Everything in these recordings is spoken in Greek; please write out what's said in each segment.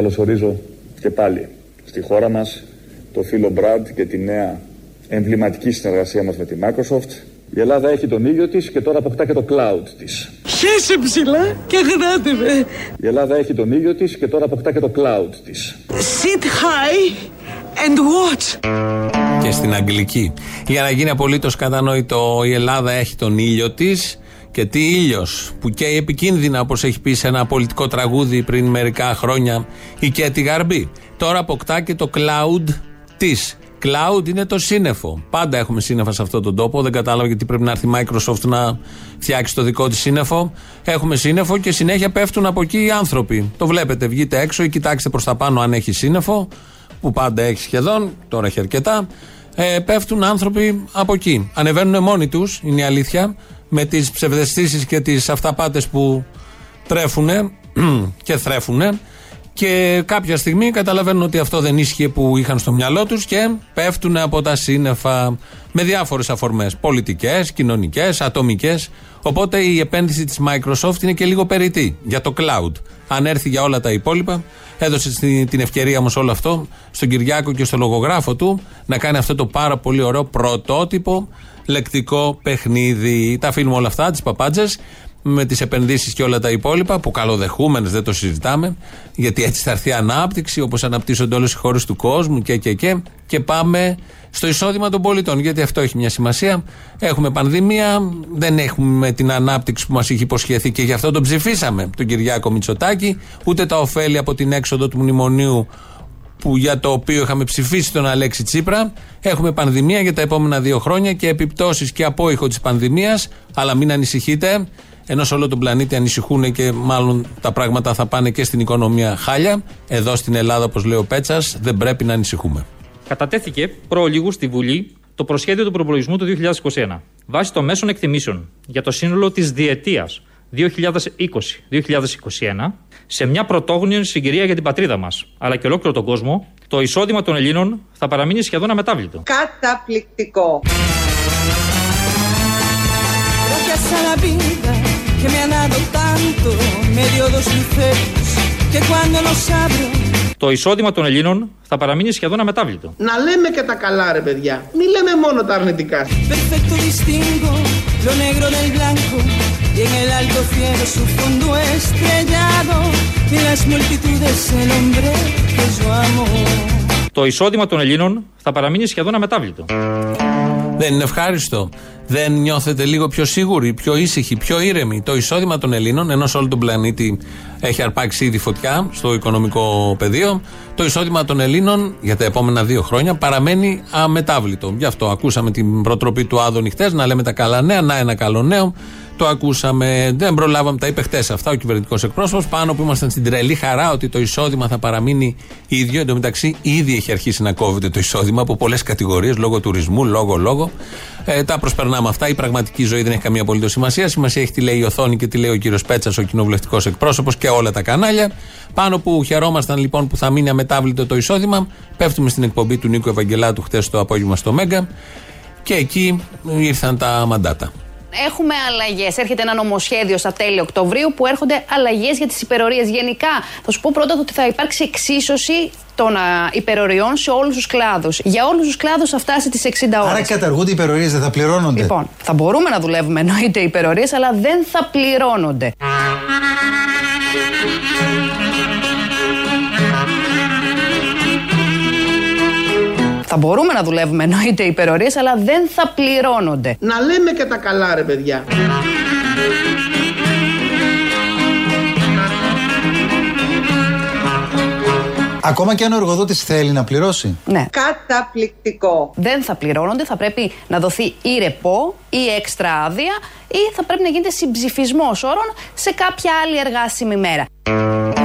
καλωσορίζω και πάλι στη χώρα μας το φίλο Μπραντ και τη νέα εμβληματική συνεργασία μας με τη Microsoft. Η Ελλάδα έχει τον ήλιο της και τώρα αποκτά και το cloud της. Χέσε ψηλά και γράτε με. Η Ελλάδα έχει τον ήλιο της και τώρα αποκτά και το cloud της. Sit high and watch. Και στην Αγγλική. Για να γίνει απολύτως κατανοητό, η Ελλάδα έχει τον ήλιο της και τι ήλιος που καίει επικίνδυνα, όπως έχει πει σε ένα πολιτικό τραγούδι πριν μερικά χρόνια, η Κέτη Γαρμπή. Τώρα αποκτά και το cloud της. Cloud είναι το σύννεφο. Πάντα έχουμε σύννεφα σε αυτόν τον τόπο. Δεν κατάλαβα γιατί πρέπει να έρθει η Microsoft να φτιάξει το δικό της σύννεφο. Έχουμε σύννεφο και συνέχεια πέφτουν από εκεί οι άνθρωποι. Το βλέπετε, βγείτε έξω ή κοιτάξτε προς τα πάνω αν έχει σύννεφο, που πάντα έχει σχεδόν, τώρα έχει αρκετά. Ε, πέφτουν άνθρωποι από εκεί. Ανεβαίνουν μόνοι τους, είναι η αλήθεια, με τις ψευδεστήσεις και τις αυταπάτες που τρέφουν και θρέφουν. Και κάποια στιγμή καταλαβαίνουν ότι αυτό δεν ίσχυε που είχαν στο μυαλό τους και πέφτουν από τα σύννεφα με διάφορες αφορμές. Πολιτικές, κοινωνικές, ατομικές. Οπότε η επένδυση της Microsoft είναι και λίγο περιττή για το cloud. Αν έρθει για όλα τα υπόλοιπα, έδωσε την ευκαιρία όμως όλο αυτό στον Κυριάκο και στο λογογράφο του να κάνει αυτό το πάρα πολύ ωραίο πρωτότυπο λεκτικό παιχνίδι. Τα αφήνουμε όλα αυτά, τις παπάντζες με τις επενδύσεις και όλα τα υπόλοιπα, που καλοδεχούμενες δεν το συζητάμε, γιατί έτσι θα έρθει ανάπτυξη, όπως αναπτύσσονται όλες οι χώρες του κόσμου και, και, και. Και πάμε στο εισόδημα των πολιτών, γιατί αυτό έχει μια σημασία. Έχουμε πανδημία, δεν έχουμε την ανάπτυξη που μας έχει υποσχεθεί και γι' αυτό τον ψηφίσαμε, τον Κυριάκο Μητσοτάκη, ούτε τα ωφέλη από την έξοδο του μνημονίου που για το οποίο είχαμε ψηφίσει τον Αλέξη Τσίπρα. Έχουμε πανδημία για τα επόμενα δύο χρόνια και επιπτώσεις και απόϊχο της πανδημίας. Αλλά μην ανησυχείτε, ενώ σε όλο τον πλανήτη ανησυχούν και μάλλον τα πράγματα θα πάνε και στην οικονομία χάλια. Εδώ στην Ελλάδα, όπως λέει ο Πέτσας, δεν πρέπει να ανησυχούμε. Κατατέθηκε προλίγου στη Βουλή το προσχέδιο του προπολογισμού του 2021 βάσει των μέσων εκτιμήσεων για το σύνολο της διετίας 2020-2021 σε μια πρωτόγνωρη συγκυρία για την πατρίδα μας αλλά και ολόκληρο τον κόσμο, το εισόδημα των Ελλήνων θα παραμείνει σχεδόν αμετάβλητο. Καταπληκτικό. que me han dado tanto, me dio dos luceros que cuando los abro το εισόδημα των Ελλήνων θα παραμείνει σχεδόν αμετάβλητο. Να λέμε και τα καλά, ρε παιδιά. Μην λέμε μόνο τα αρνητικά. Perfecto distingo lo negro del blanco y en el alto cielo su fondo estrellado y las multitudes el hombre que yo amo. Το εισόδημα των Ελλήνων θα παραμείνει σχεδόν αμετάβλητο. Δεν είναι ευχάριστο. Δεν νιώθετε λίγο πιο σίγουροι, πιο ήσυχοι, πιο ήρεμοι. Το εισόδημα των Ελλήνων, ενώ σε όλο τον πλανήτη έχει αρπάξει ήδη φωτιά στο οικονομικό πεδίο, το εισόδημα των Ελλήνων για τα επόμενα δύο χρόνια παραμένει αμετάβλητο. Γι' αυτό ακούσαμε την προτροπή του Άδωνη χτε να λέμε τα καλά νέα, να ένα καλό νέο. Το ακούσαμε, δεν προλάβαμε, τα είπε χτες αυτά ο κυβερνητικός εκπρόσωπος. Πάνω που ήμασταν στην τρελή χαρά ότι το εισόδημα θα παραμείνει ίδιο. Εν τω μεταξύ, ήδη έχει αρχίσει να κόβεται το εισόδημα από πολλές κατηγορίες, λόγω τουρισμού, λόγω, λόγω. Ε, τα προσπερνάμε αυτά. Η πραγματική ζωή δεν έχει καμία απολύτως σημασία. Σημασία έχει τι λέει η οθόνη και τι λέει ο κύριος Πέτσας, ο κοινοβουλευτικός εκπρόσωπος και όλα τα κανάλια. Πάνω που χαιρόμασταν λοιπόν που θα μείνει αμετάβλητο το εισόδημα, πέφτουμε στην εκπομπή του Νίκου Ευαγγελάτου χτες το απόγευμα στο Μέγκα και εκεί ήρθαν τα μαντάτα. Έχουμε αλλαγές. Έρχεται ένα νομοσχέδιο στα τέλη Οκτωβρίου που έρχονται αλλαγές για τις υπερορίες. Γενικά, θα σου πω πρώτα ότι θα υπάρξει εξίσωση των υπεροριών σε όλους τους κλάδους. Για όλους τους κλάδους θα φτάσει τις 60 ώρες. Άρα καταργούνται οι υπερορίες, δεν θα πληρώνονται. Λοιπόν, θα μπορούμε να δουλεύουμε εννοείται υπερορίες, αλλά δεν θα πληρώνονται. Θα μπορούμε να δουλεύουμε εννοείται υπερορίες, αλλά δεν θα πληρώνονται. Να λέμε και τα καλά ρε παιδιά. Ακόμα και αν ο εργοδότης θέλει να πληρώσει. Ναι. Καταπληκτικό. Δεν θα πληρώνονται, θα πρέπει να δοθεί ή ρεπό ή έξτρα άδεια ή θα πρέπει να γίνεται συμψηφισμός όρων σε κάποια άλλη εργάσιμη μέρα.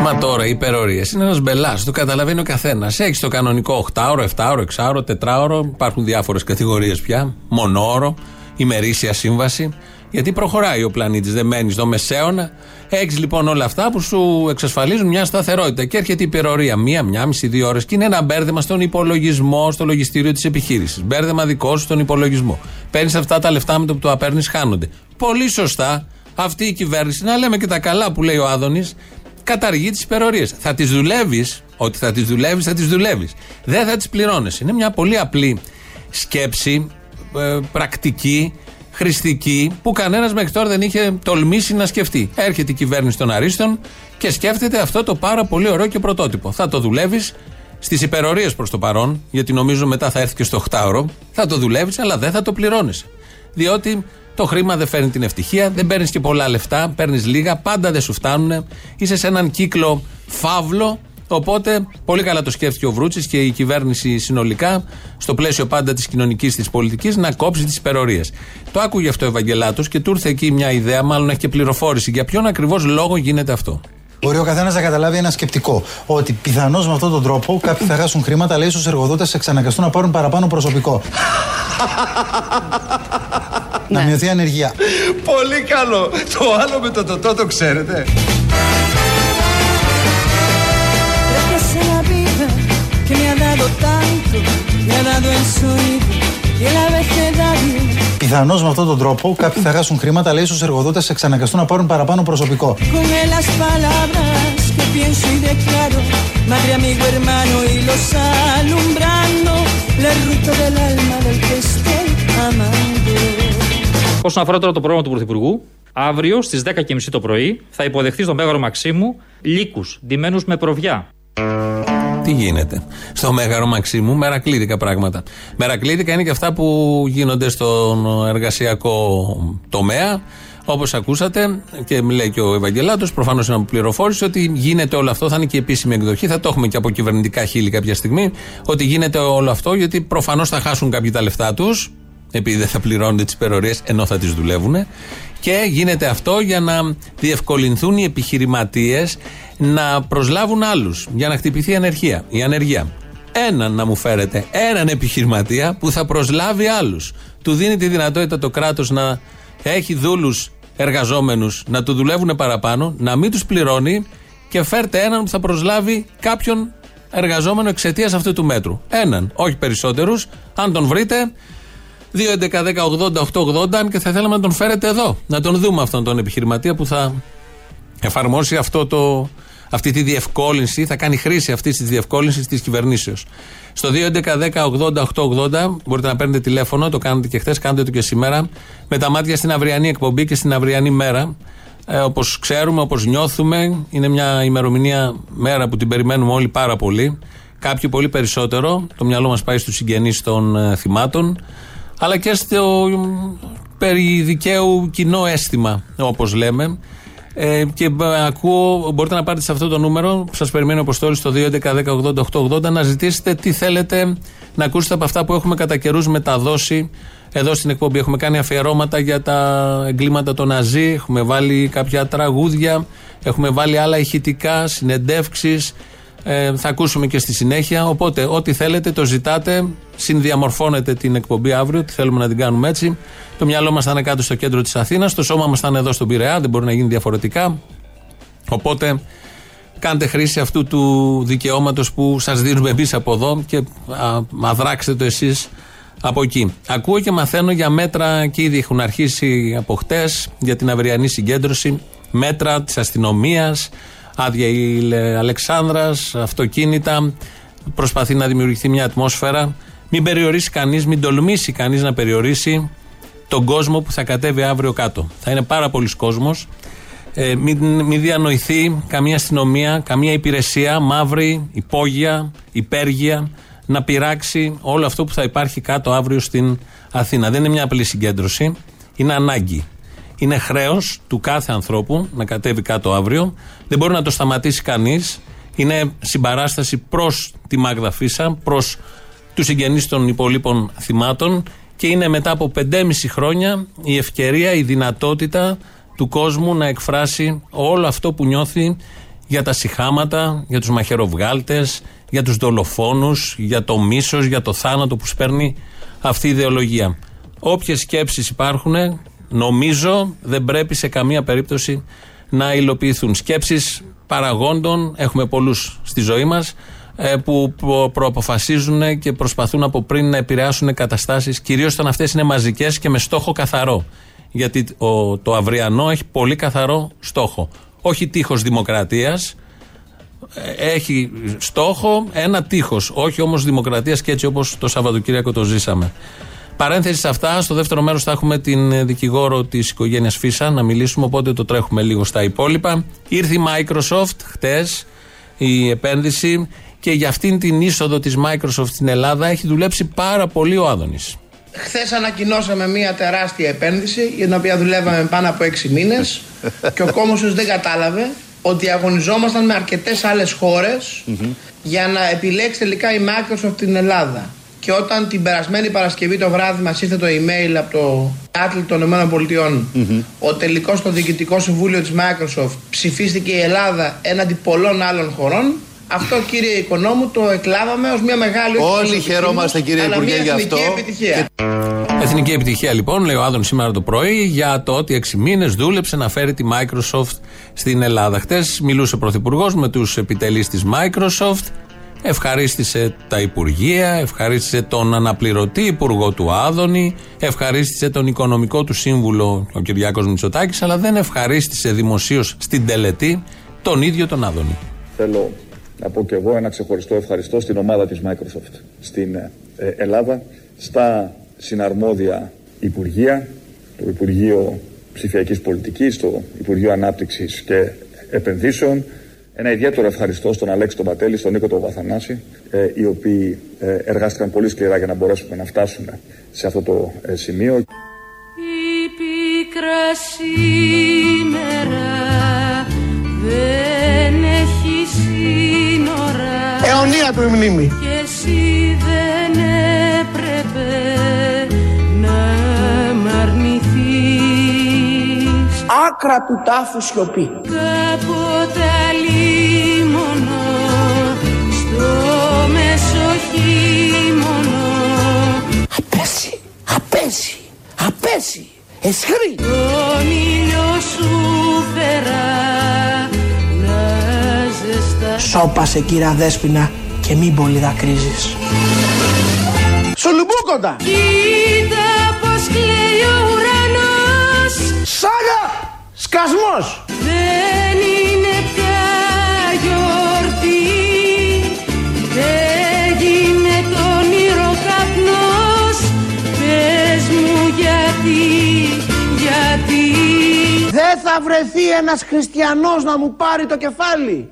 Μα τώρα οι υπερορίες είναι ένας μπελάς, το καταλαβαίνει ο καθένας. Έχεις το κανονικό 8ωρο, 7ωρο, 6ωρο, 4ωρο, υπάρχουν διάφορες κατηγορίες πια, μονόωρο, ημερήσια σύμβαση. Γιατί προχωράει ο πλανήτης, δεν μένεις στο μεσαίωνα. Έχεις λοιπόν όλα αυτά που σου εξασφαλίζουν μια σταθερότητα. Και έρχεται η υπερορία μία, μία, μισή, δύο ώρες και είναι ένα μπέρδεμα στον υπολογισμό, στο λογιστήριο της επιχείρησης. Μπέρδεμα δικό σου στον υπολογισμό. Παίρνεις αυτά τα λεφτά με το που το απέρνεις, χάνονται. Πολύ σωστά αυτή η κυβέρνηση, να λέμε και τα καλά που λέει ο Άδωνης, καταργεί τις υπερορίες. Θα τις δουλεύεις, ότι θα τις δουλεύεις, θα τις δουλεύεις. Δεν θα τις πληρώνεις. Είναι μια πολύ απλή σκέψη, ε, πρακτική, χρηστική, που κανένας μέχρι τώρα δεν είχε τολμήσει να σκεφτεί. Έρχεται η κυβέρνηση των Αρίστων και σκέφτεται αυτό το πάρα πολύ ωραίο και πρωτότυπο. Θα το δουλεύεις στις υπερορίες προς το παρόν, γιατί νομίζω μετά θα έρθει και στο 8ωρο. Θα το δουλεύεις, αλλά δεν θα το πληρώνεις. Διότι το χρήμα δεν φέρνει την ευτυχία, δεν παίρνεις και πολλά λεφτά, παίρνεις λίγα, πάντα δεν σου φτάνουν. Είσαι σε έναν κύκλο φαύλο. Οπότε, πολύ καλά το σκέφτηκε ο Βρούτσης και η κυβέρνηση συνολικά, στο πλαίσιο πάντα της κοινωνικής της πολιτικής, να κόψει τις υπερορίες. Το άκουγε αυτό ο Ευαγγελάτος και του ήρθε εκεί μια ιδέα, μάλλον έχει και πληροφόρηση για ποιον ακριβώς λόγο γίνεται αυτό; Μπορεί ο καθένας να καταλάβει ένα σκεπτικό. Ότι πιθανώς με αυτόν τον τρόπο κάποιοι θα χάσουν χρήματα, αλλά ίσως οι εργοδότες εξαναγκαστούν να πάρουν παραπάνω προσωπικό. να μειωθεί η ανεργία. Πολύ καλό. Το άλλο με το τοτό το ξέρετε. Gracias a la vida que me ha dado tanto, me ha dado el sonido y el abecedario. Πιθανώς με αυτόν τον τρόπο κάποιοι θα χάσουν χρήματα, αλλά ίσω οι εργοδότες εξαναγκαστούν να πάρουν παραπάνω προσωπικό. Όσον αφορά τώρα το πρόγραμμα του Πρωθυπουργού, αύριο στις 10.30 το πρωί θα υποδεχθεί στο Μέγαρο Μαξίμου λύκους ντυμένους με προβιά. Τι γίνεται; Στο Μέγαρο Μαξίμου, μερακλήδικα πράγματα. Μερακλήδικα είναι και αυτά που γίνονται στον εργασιακό τομέα. Όπως ακούσατε και λέει και ο Ευαγγελάτος, προφανώς είναι από πληροφόρηση ότι γίνεται όλο αυτό. Θα είναι και η επίσημη εκδοχή. Θα το έχουμε και από κυβερνητικά χείλη κάποια στιγμή. Ότι γίνεται όλο αυτό γιατί προφανώς θα χάσουν κάποιοι τα λεφτά τους. Επειδή δεν θα πληρώνονται τις υπερορίες ενώ θα τις δουλεύουν. Και γίνεται αυτό για να διευκολυνθούν οι επιχειρηματίες να προσλάβουν άλλους. Για να χτυπηθεί η ανεργία. Η ανεργία. Έναν να μου φέρετε, έναν επιχειρηματία που θα προσλάβει άλλους. Του δίνει τη δυνατότητα το κράτος να έχει δούλους εργαζόμενους να του δουλεύουν παραπάνω, να μην τους πληρώνει και φέρτε έναν που θα προσλάβει κάποιον εργαζόμενο εξαιτίας αυτού του μέτρου. Έναν, όχι περισσότερους. Αν τον βρείτε, 2.11.10.80.880 αν και θα θέλαμε να τον φέρετε εδώ. Να τον δούμε αυτόν τον επιχειρηματία που θα εφαρμόσει αυτό το, αυτή τη διευκόλυνση, θα κάνει χρήση αυτής της διευκόλυνσης της κυβερνήσεως. Στο 2.11.10.80.880 μπορείτε να παίρνετε τηλέφωνο, το κάνετε και χθες, κάντε το και σήμερα, με τα μάτια στην αυριανή εκπομπή και στην αυριανή μέρα. Ε, όπως ξέρουμε, όπως νιώθουμε, είναι μια ημερομηνία μέρα που την περιμένουμε όλοι πάρα πολύ. Κάποιοι πολύ περισσότερο. Το μυαλό μας πάει στους συγγενείς των ε, θυμάτων αλλά και στο περί δικαίου κοινό αίσθημα, όπως λέμε. Ε, και ακούω, μπορείτε να πάρετε σε αυτό το νούμερο που σας περιμένει ο Αποστόλης στο 2.11.10.80.880 να ζητήσετε τι θέλετε να ακούσετε από αυτά που έχουμε κατά καιρούς μεταδώσει εδώ στην εκπομπή. Έχουμε κάνει αφιερώματα για τα εγκλήματα των Ναζί, έχουμε βάλει κάποια τραγούδια, έχουμε βάλει άλλα ηχητικά, συνεντεύξεις. Ε, θα ακούσουμε και στη συνέχεια. Οπότε, ό,τι θέλετε, το ζητάτε. Συνδιαμορφώνετε την εκπομπή αύριο. Τι θέλουμε να την κάνουμε έτσι. Το μυαλό μας θα είναι κάτω στο κέντρο της Αθήνας. Το σώμα μας θα είναι εδώ στον Πειραιά. Δεν μπορεί να γίνει διαφορετικά. Οπότε, κάντε χρήση αυτού του δικαιώματος που σας δίνουμε εμείς από εδώ και αδράξτε το εσείς από εκεί. Ακούω και μαθαίνω για μέτρα και ήδη έχουν αρχίσει από χτες για την αυριανή συγκέντρωση. Μέτρα της αστυνομίας, άδεια η Αλεξάνδρας, αυτοκίνητα. Προσπαθεί να δημιουργηθεί μια ατμόσφαιρα. Μην περιορίσει κανείς, μην τολμήσει κανείς να περιορίσει τον κόσμο που θα κατέβει αύριο κάτω. Θα είναι πάρα πολλοί κόσμος. Ε, μην, μην διανοηθεί καμία αστυνομία, καμία υπηρεσία, μαύρη, υπόγεια, υπέργεια, να πειράξει όλο αυτό που θα υπάρχει κάτω αύριο στην Αθήνα. Δεν είναι μια απλή συγκέντρωση, είναι ανάγκη. Είναι χρέος του κάθε ανθρώπου να κατέβει κάτω αύριο. Δεν μπορεί να το σταματήσει κανείς. Είναι συμπαράσταση προς τη Μάγδα Φίσα, προς τους συγγενείς των υπολείπων θυμάτων και είναι μετά από 5,5 χρόνια η ευκαιρία, η δυνατότητα του κόσμου να εκφράσει όλο αυτό που νιώθει για τα συχάματα, για τους μαχαιροβγάλτες, για τους δολοφόνους, για το μίσος, για το θάνατο που σπέρνει αυτή η ιδεολογία. Όποιες σκέψεις υπάρχουν νομίζω δεν πρέπει σε καμία περίπτωση να υλοποιηθούν. Σκέψεις παραγόντων, έχουμε πολλούς στη ζωή μας, ε, που προαποφασίζουν και προσπαθούν από πριν να επηρεάσουν καταστάσεις, κυρίως όταν αυτές είναι μαζικές και με στόχο καθαρό. Γιατί το αυριανό έχει πολύ καθαρό στόχο. Όχι τείχος δημοκρατίας. Ε, έχει στόχο ένα τείχος. Όχι όμως δημοκρατίας και έτσι όπως το Σαββατοκύριακο το ζήσαμε. Παρένθεση σε αυτά, στο δεύτερο μέρος θα έχουμε την δικηγόρο της οικογένειας Φίσα να μιλήσουμε, οπότε το τρέχουμε λίγο στα υπόλοιπα. Ήρθε η Microsoft χτες, η επένδυση, και για αυτήν την είσοδο της Microsoft στην Ελλάδα έχει δουλέψει πάρα πολύ ο Άδωνης. Χθες ανακοινώσαμε μια τεράστια επένδυση για την οποία δουλεύαμε πάνω από 6 μήνες και ο κόμμα δεν κατάλαβε ότι αγωνιζόμασταν με αρκετές άλλες για να επιλέξει τελικά η Microsoft την Ελλάδα. Και όταν την περασμένη Παρασκευή το βράδυ μας ήρθε το email από το Άτλη των ΗΠΑ, ο τελικός στο διοικητικό συμβούλιο της Microsoft ψηφίστηκε η Ελλάδα έναντι πολλών άλλων χωρών, αυτό κύριε Οικονόμου το εκλάβαμε ως μια μεγάλη Όλοι χαιρόμαστε κύριε Υπουργέ για αυτό. Επιτυχία. Εθνική επιτυχία λοιπόν, λέει ο Άδων σήμερα το πρωί, για το ότι 6 μήνες δούλεψε να φέρει τη Microsoft στην Ελλάδα. Χτες μιλούσε ο Πρωθυπουργός με τους επιτελείς της Microsoft. Ευχαρίστησε τα Υπουργεία, ευχαρίστησε τον αναπληρωτή Υπουργό του Άδωνη, ευχαρίστησε τον οικονομικό του σύμβουλο, ο Κυριάκος Μητσοτάκης, αλλά δεν ευχαρίστησε δημοσίως στην τελετή τον ίδιο τον Άδωνη. Θέλω να πω και εγώ ένα ξεχωριστό ευχαριστώ στην ομάδα της Microsoft στην ε, Ελλάδα, στα συναρμόδια Υπουργεία, το Υπουργείο Ψηφιακής Πολιτικής, το Υπουργείο Ανάπτυξης και Επενδύσεων, ένα ιδιαίτερο ευχαριστώ στον Αλέξη τον Πατέλη, στον Νίκο τον Βαθανάση, ε, οι οποίοι ε, εργάστηκαν πολύ σκληρά για να μπορέσουμε να φτάσουμε σε αυτό το ε, σημείο. Η πίκρα σήμερα δεν έχει σύνορα Αιωνία του η μνήμη. και εσύ δεν έπρεπε να μ' αρνηθείς Άκρα του τάφου σιωπή. Κάποτε απέσει. Εσχρή. τον ήλιο σου φέρα να ζεστά Σώπασε κύρα Δέσποινα και μην πολύ δακρύζεις. Σουλουμπούκοντα. Κοίτα πως κλαίει ο ουρανός Σάγα. Σκασμός. Θα βρεθεί ένας χριστιανός να μου πάρει το κεφάλι.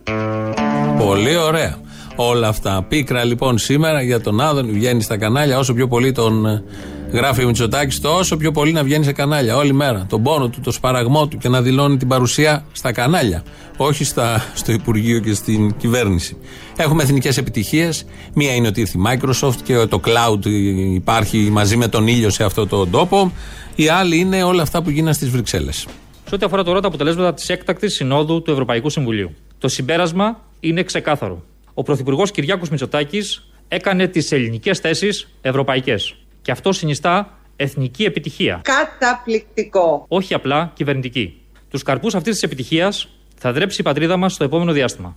Πολύ ωραία. Όλα αυτά. Πίκρα λοιπόν σήμερα για τον Άδωνη βγαίνεις στα κανάλια. Όσο πιο πολύ τον ε, γράφει ο Μητσοτάκης, τόσο πιο πολύ να βγαίνει σε κανάλια όλη μέρα. Τον πόνο του, το σπαραγμό του και να δηλώνει την παρουσία στα κανάλια. Όχι στα, στο Υπουργείο και στην κυβέρνηση. Έχουμε εθνικές επιτυχίες. Μία είναι ότι ήρθε η Microsoft και το cloud υπάρχει μαζί με τον ήλιο σε αυτόν τον τόπο. Η άλλη είναι όλα αυτά που γίνανε στις Βρυξέλλες. Σε ό,τι αφορά τώρα τα αποτελέσματα της έκτακτης συνόδου του Ευρωπαϊκού Συμβουλίου. Το συμπέρασμα είναι ξεκάθαρο. Ο Πρωθυπουργός Κυριάκος Μητσοτάκης έκανε τις ελληνικές θέσεις ευρωπαϊκές. Και αυτό συνιστά εθνική επιτυχία. Καταπληκτικό. Όχι απλά κυβερνητική. Τους καρπούς αυτής της επιτυχίας θα δρέψει η πατρίδα μας στο επόμενο διάστημα.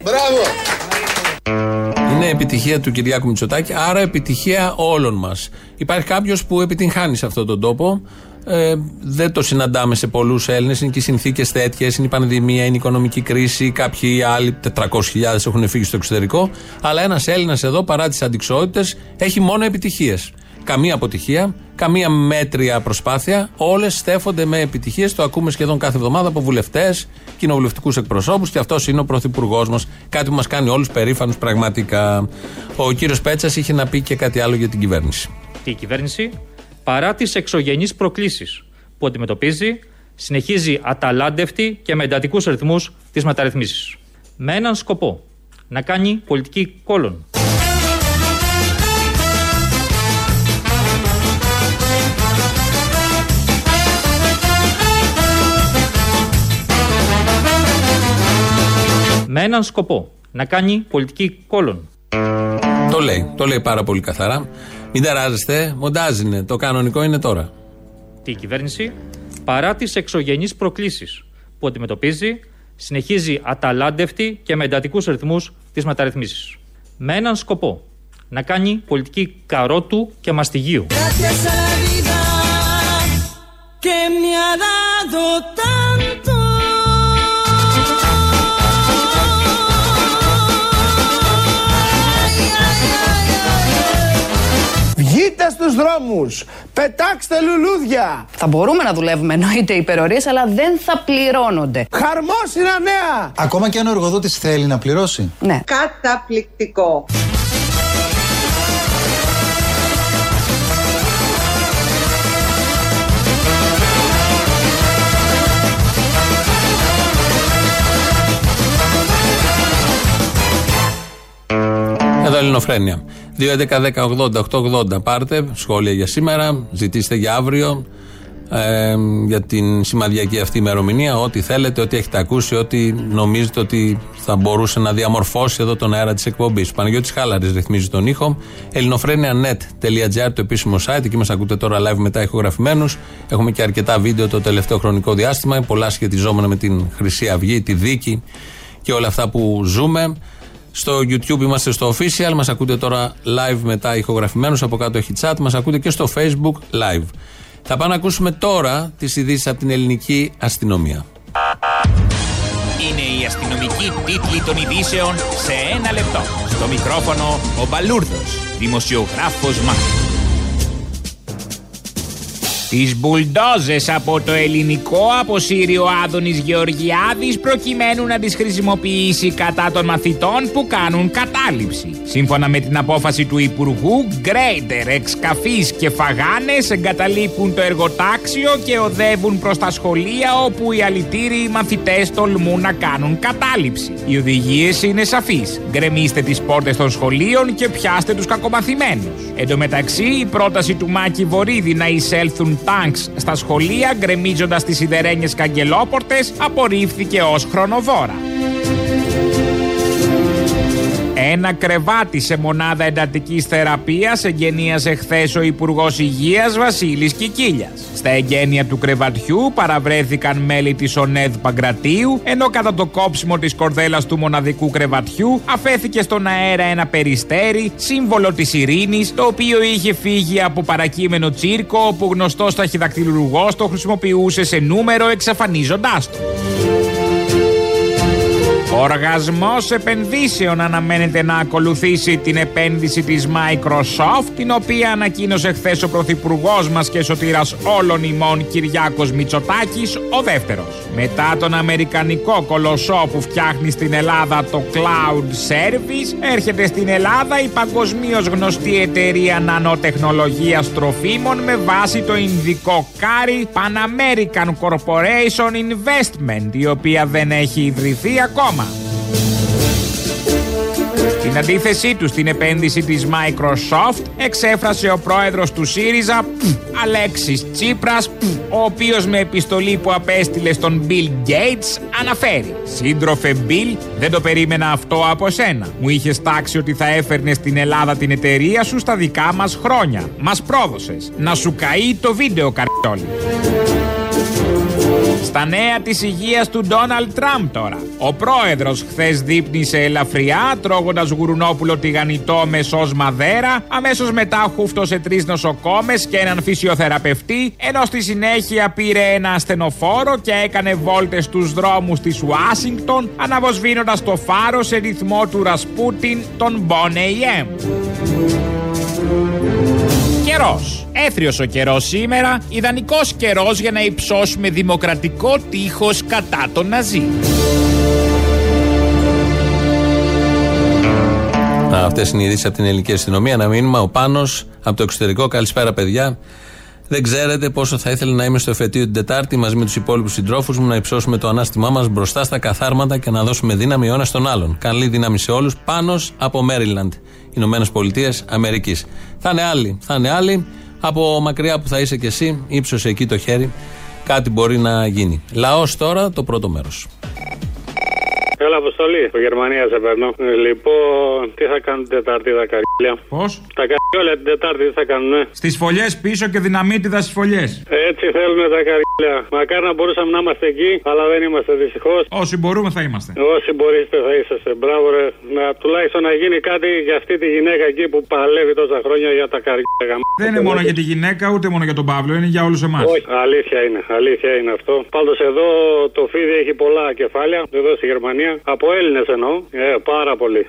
Είναι επιτυχία του Κυριάκου Μητσοτάκη, άρα επιτυχία όλων μας. Υπάρχει κάποιος που επιτυγχάνει σε αυτόν τον τόπο; Ε, δεν το συναντάμε σε πολλούς Έλληνες. Είναι και οι συνθήκες τέτοιες. Είναι η πανδημία, είναι η οικονομική κρίση. Κάποιοι άλλοι 400.000 έχουν φύγει στο εξωτερικό. Αλλά ένας Έλληνας εδώ, παρά τις αντικσότητες, έχει μόνο επιτυχίες. Καμία αποτυχία, καμία μέτρια προσπάθεια. Όλες στέφονται με επιτυχίες. Το ακούμε σχεδόν κάθε εβδομάδα από βουλευτές, κοινοβουλευτικούς εκπροσώπους και αυτός είναι ο πρωθυπουργός μας. Κάτι που μας κάνει όλους περήφανους πραγματικά. Ο κύριος Πέτσας είχε να πει και κάτι άλλο για την κυβέρνηση. Και η κυβέρνηση, παρά τις εξωγενείς προκλήσεις που αντιμετωπίζει, συνεχίζει αταλάντευτη και με εντατικούς ρυθμούς τις μεταρρυθμίσεις. Με έναν σκοπό, να κάνει πολιτική κόλων. Με έναν σκοπό, να κάνει πολιτική κόλων. Το λέει, το λέει πάρα πολύ καθαρά. Μην ταράζεστε, μοντάζ είναι. Το κανονικό είναι τώρα. Και η κυβέρνηση, παρά τις εξωγενείς προκλήσεις που αντιμετωπίζει, συνεχίζει αταλάντευτη και με εντατικούς ρυθμούς τις μεταρρυθμίσεις. Με έναν σκοπό, να κάνει πολιτική καρότου και μαστιγίου. Gracias a δρόμους, πετάξτε λουλούδια. Θα μπορούμε να δουλεύουμε εννοείται υπερορίες, αλλά δεν θα πληρώνονται. Χαρμόσυνα νέα. Ακόμα και αν ο εργοδότης θέλει να πληρώσει. Ναι. Καταπληκτικό. Εδώ Ελληνοφρένια. 2.11.10.80.880 πάρτε σχόλια για σήμερα, ζητήστε για αύριο, ε, για την σημαδιακή αυτή ημερομηνία, ό,τι θέλετε, ό,τι έχετε ακούσει, ό,τι νομίζετε ότι θα μπορούσε να διαμορφώσει εδώ τον αέρα της εκπομπής. Ο Παναγιώτης Χάλαρης ρυθμίζει τον ήχο. ελληνοφρένια.net.gr το επίσημο site, εκεί μας ακούτε τώρα live μετά ηχογραφημένους. Έχουμε και αρκετά βίντεο το τελευταίο χρονικό διάστημα, πολλά σχετιζόμενα με την Χρυσή Αυγή, τη δίκη και όλα αυτά που ζούμε. Στο YouTube είμαστε στο official, μας ακούτε τώρα live μετά ηχογραφημένους, από κάτω έχει chat, μας ακούτε και στο Facebook live. Θα πάμε να ακούσουμε τώρα τις ειδήσεις από την ελληνική αστυνομία. Είναι η αστυνομική τίτλη των ειδήσεων σε ένα λεπτό. Στο μικρόφωνο ο Μπαλούρδος, δημοσιογράφος Μάρκος. Τις μπουλντόζες από το ελληνικό αποσύρει ο Άδωνης Γεωργιάδης προκειμένου να τις χρησιμοποιήσει κατά των μαθητών που κάνουν κατάληψη. Σύμφωνα με την απόφαση του Υπουργού, γκρέιντερ, εξκαφείς και φαγάνες εγκαταλείπουν το εργοτάξιο και οδεύουν προς τα σχολεία όπου οι αλητήριοι μαθητές τολμούν να κάνουν κατάληψη. Οι οδηγίες είναι σαφείς. Γκρεμίστε τις πόρτες των σχολείων και πιάστε τους κακομαθημένους. Εν τω μεταξύ, η πρόταση του Μάκη Βορύδη να εισέλθουν τάγκς στα σχολεία γκρεμίζοντας τις σιδερένιες καγκελόπορτες απορρίφθηκε ως χρονοβόρα. Ένα κρεβάτι σε μονάδα εντατικής θεραπείας εγγενίασε χθες ο Υπουργός Υγείας Βασίλης Κικίλιας. Στα εγγένεια του κρεβατιού παραβρέθηκαν μέλη της ΟΝΕΔ Παγκρατίου, ενώ κατά το κόψιμο της κορδέλας του μοναδικού κρεβατιού αφέθηκε στον αέρα ένα περιστέρι, σύμβολο της ειρήνης, το οποίο είχε φύγει από παρακείμενο τσίρκο, όπου γνωστός ταχυδακτηλουργός το χρησιμοποιούσε σε νούμερο εξαφανίζοντάς το. Ο οργασμός επενδύσεων αναμένεται να ακολουθήσει την επένδυση της Microsoft, την οποία ανακοίνωσε χθες ο Πρωθυπουργός μας και σωτήρας όλων ημών Κυριάκος Μητσοτάκης, ο δεύτερος. Μετά τον Αμερικανικό κολοσσό που φτιάχνει στην Ελλάδα το Cloud Service, έρχεται στην Ελλάδα η παγκοσμίως γνωστή εταιρεία νανοτεχνολογίας τροφίμων με βάση το Ινδικό Κάρι Pan American Corporation Investment, η οποία δεν έχει ιδρυθεί ακόμα. Στην αντίθεσή τους στην επένδυση της Microsoft εξέφρασε ο πρόεδρος του ΣΥΡΙΖΑ Αλέξης Τσίπρας ο οποίος με επιστολή που απέστειλε στον Bill Gates αναφέρει «Σύντροφε Bill, δεν το περίμενα αυτό από σένα. Μου είχες τάξει ότι θα έφερνες στην Ελλάδα την εταιρεία σου στα δικά μας χρόνια. Μας πρόδωσες. Να σου καεί το βίντεο καριόλι». Στα νέα της υγείας του Ντόναλτ Τραμπ τώρα. Ο πρόεδρος χθες δείπνησε ελαφριά τρώγοντας γουρουνόπουλο τηγανιτό με σως μαδέρα, αμέσως μετά χούφτωσε τρεις νοσοκόμες και έναν φυσιοθεραπευτή, ενώ στη συνέχεια πήρε ένα ασθενοφόρο και έκανε βόλτες στους δρόμους της Ουάσιγκτον, αναβοσβήνοντας το φάρος σε ρυθμό του Ρασπούτιν των Bon AM. Καιρός. Έθριος ο καιρός σήμερα, ιδανικός καιρός για να υψώσουμε δημοκρατικό τείχος κατά τον Ναζί. Αυτές είναι οι ειδήσεις από την ελληνική αστυνομία. Ένα μήνυμα. Ο Πάνος από το εξωτερικό. Καλησπέρα, παιδιά. Δεν ξέρετε πόσο θα ήθελα να είμαι στο εφετείο την Τετάρτη μαζί με τους υπόλοιπους συντρόφους μου να υψώσουμε το ανάστημά μας μπροστά στα καθάρματα και να δώσουμε δύναμη ο ένας στον άλλον. Καλή δύναμη σε όλους. Πάνω από Μέριλαντ, Ηνωμένες Πολιτείες Αμερικής. Θα είναι άλλοι. Θα είναι άλλοι. Από μακριά που θα είσαι κι εσύ, ύψωσε εκεί το χέρι. Κάτι μπορεί να γίνει. Λαός τώρα, το πρώτο μέρος. Έλα, Αποστολή. Από Γερμανία σε παίρνω. Ε, Λοιπόν, τι θα κάνουν την Τετάρτη τα καρδιά. Πώς; Τα καρδιά την Τετάρτη τι θα κάνουν, ε; Στις φωλιές πίσω και δυναμίτιδα στις φωλιές. Έτσι θέλουν τα καρδιά. Μακάρι να μπορούσαμε να είμαστε εκεί, αλλά δεν είμαστε δυστυχώς. Όσοι μπορούμε θα είμαστε. Όσοι μπορείτε θα είσαστε. Μπράβο, ρε. Να τουλάχιστον να γίνει κάτι για αυτή τη γυναίκα εκεί που παλεύει τόσα χρόνια για τα καρδιά. Δεν είναι μόνο για τη γυναίκα, ούτε μόνο για τον Παύλο, είναι για όλους εμάς. Όχι, αλήθεια είναι. Αλήθεια είναι αυτό. Πάντως εδώ το φίδι έχει πολλά κεφάλια, εδώ στη Γερμανία. Από Έλληνες εννοώ. Ε, πάρα πολύ.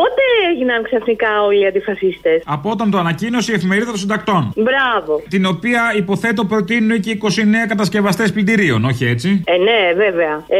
Πότε έγιναν ξαφνικά όλοι οι αντιφασίστες; Από όταν το ανακοίνωσε η εφημερίδα των συντακτών. Μπράβο. Την οποία υποθέτω προτείνουν και 29 κατασκευαστές πλυντηρίων, όχι έτσι; Ε, ναι, βέβαια. Ε,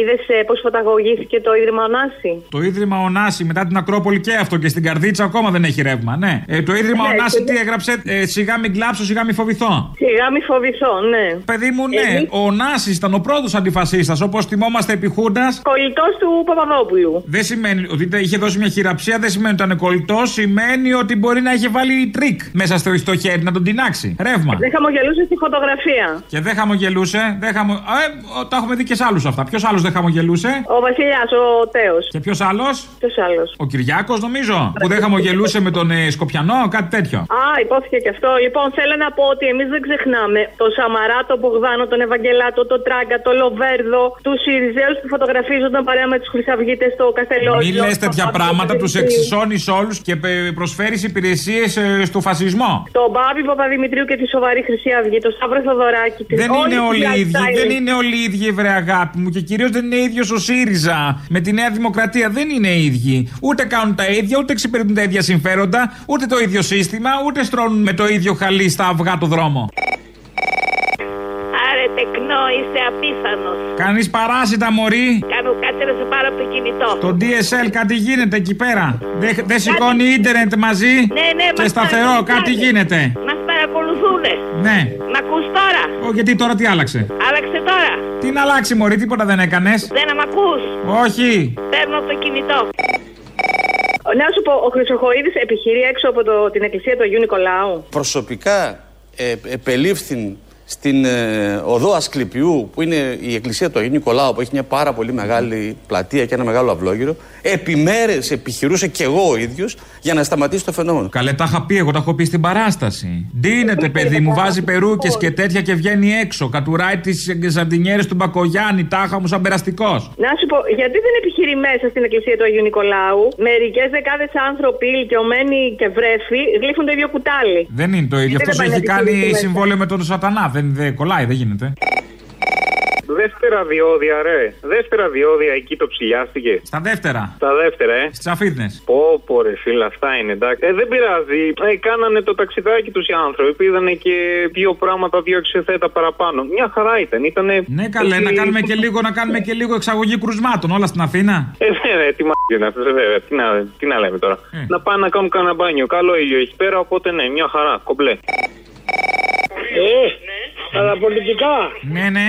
Είδες πώς φωταγωγήθηκε το Ίδρυμα Ωνάση. Το Ίδρυμα Ωνάση μετά την Ακρόπολη και αυτό και στην Καρδίτσα ακόμα δεν έχει ρεύμα, ναι. Ε, το Ίδρυμα Ναι, Ωνάση και- τι έγραψε, ε, σιγά μην κλάψω, σιγά μην φοβηθώ. Σιγά μη φοβηθώ, ναι. Παιδί μου, ναι, Εμείς- ο Ωνάσης ήταν ο πρώτος αντιφασίστας, όπως θυμόμαστε επί Χούντας. Κολλητός του Παπαδόπουλου. Δεν σημαίνει ότι είτε είχε δώσει μια χειραψία, δεν σημαίνει ότι ήταν κολλητός, σημαίνει ότι μπορεί να είχε βάλει τρικ μέσα στο, στο χέρι να τον τινάξει. Ρεύμα. Δεν χαμογελούσε στη φωτογραφία. Και δεν χαμογελούσε. Δεν χαμο... ε, ο- τα έχουμε δει και σε άλλους αυτά. Ποιος άλλος δεν χαμογελούσε; Ο Βασιλιάς, ο Τέος. Και ποιος άλλος; Ποιος άλλος; Ο Κυριάκος, νομίζω. Που δεν χαμογελούσε με τον ε, Σκοπιανό, κάτι τέτοιο. Α, υπόθηκε και αυτό. Λοιπόν, θέλω να πω ότι εμείς δεν ξεχνάμε το Σαμαρά, τον Μπογδάνο, τον Ευαγγελάτο, τον Τράγκα, τον Λοβέρδο, τους Ιριζέους που φωτογραφίζονταν παρέα με τους Χρυσαυγίτες στο Καστελόριο. Μην λες τέτοια πράγματα, τους εξισώνεις όλους και προσφέρεις υπηρεσίες στο φασισμό. Τον Μπάμπη Παπαδημητρίου και τη σοβαρή Χρυσή Αυγή, τον Σταύρο Θοδωράκη. τις- Δεν όλες είναι τις όλοι οι ίδιοι, lifestyle. δεν είναι όλοι οι ίδιοι, βρε αγάπη μου. Και κυρίως δεν είναι ίδιος ο ΣΥΡΙΖΑ με τη Νέα Δημοκρατία. Δεν είναι οι ίδιοι. Ούτε κάνουν τα ίδια, ούτε εξυπηρετούν τα ίδια συμφέροντα, ούτε το ίδιο σύστημα, ούτε στρώνουν με το ίδιο χαλί στα αυγά του δρόμο. Άρε τεκνό, είσαι απίθανος. Κάνεις παράσιτα, Μωρή. Κάνω κάτι να σε πάρω από το κινητό. Το DSL κάτι γίνεται εκεί πέρα. Δεν δεν σηκώνει ίντερνετ μαζί. Ναι, ναι, Και μας σταθερό, παρακολουθάνε. κάτι γίνεται. Μας παρακολουθούνε. Ναι. Μ' ακούς τώρα; Ω, γιατί τώρα τι άλλαξε; Άλλαξε τώρα. Τι να αλλάξει, Μωρή, τίποτα δεν έκανες; Δεν να μ' ακούς. Όχι. Παίρνω από το κινητό. Να σου πω, ο Χρυσοχοίδης επιχειρεί έξω από το, την εκκλησία του Αγίου Νικολάου. Προσωπικά ε, επελήφθην στην ε, οδό Ασκληπιού, που είναι η εκκλησία του Αγίου Νικολάου, που έχει μια πάρα πολύ μεγάλη πλατεία και ένα μεγάλο αυλόγυρο, επί μέρες επιχειρούσα κι εγώ ο ίδιος για να σταματήσει το φαινόμενο. Καλέ, τα είχα πει, εγώ τα έχω πει στην παράσταση. Ντύνεται, παιδί μου, βάζει περούκες και τέτοια και βγαίνει έξω. Κατουράει τις σαντινιέρες του Μπακογιάννη, τάχα μου σαν περαστικός. Να σου πω, γιατί δεν επιχειρεί μέσα στην εκκλησία του Αγίου Νικολάου; Μερικές δεκάδες άνθρωποι, ηλικιωμένοι και βρέφοι, γλύφουν το ίδιο κουτάλι. Δεν είναι το ίδιο. Γιατί Αυτός δεν πάει έχει να κάνει επιχειρήσει μέσα; συμβόλαιο με τον Σατανά. Δεν, δεν κολλάει, δεν γίνεται. Δεύτερα διόδια, ρε. Δεύτερα διόδια εκεί το ψηλιάστηκε. Στα δεύτερα. Στα δεύτερα, ε. Στις αφίδνες. Πω, πω, ρε φίλε, αυτά είναι εντάξει. Ε, δεν πειράζει. Ε, κάνανε το ταξιδάκι τους οι άνθρωποι. Είδανε και δύο πράγματα, δύο εξεθέτα παραπάνω. Μια χαρά ήταν. Ήτανε... Ναι, καλέ, εκεί- να κάνουμε, και λίγο, να κάνουμε και λίγο εξαγωγή κρουσμάτων όλα στην Αθήνα. Ε, βέβαια, τι μα είναι αυτός, ε, βέβαια. Τι να, τι να λέμε τώρα. Ε. Να πάνε να κάνουν κανένα μπάνιο. Καλό ήλιο έχει πέρα, οπότε ναι, μια χαρά. Κομπλέ. Ε, αλλά πολιτικά. Ναι, ναι.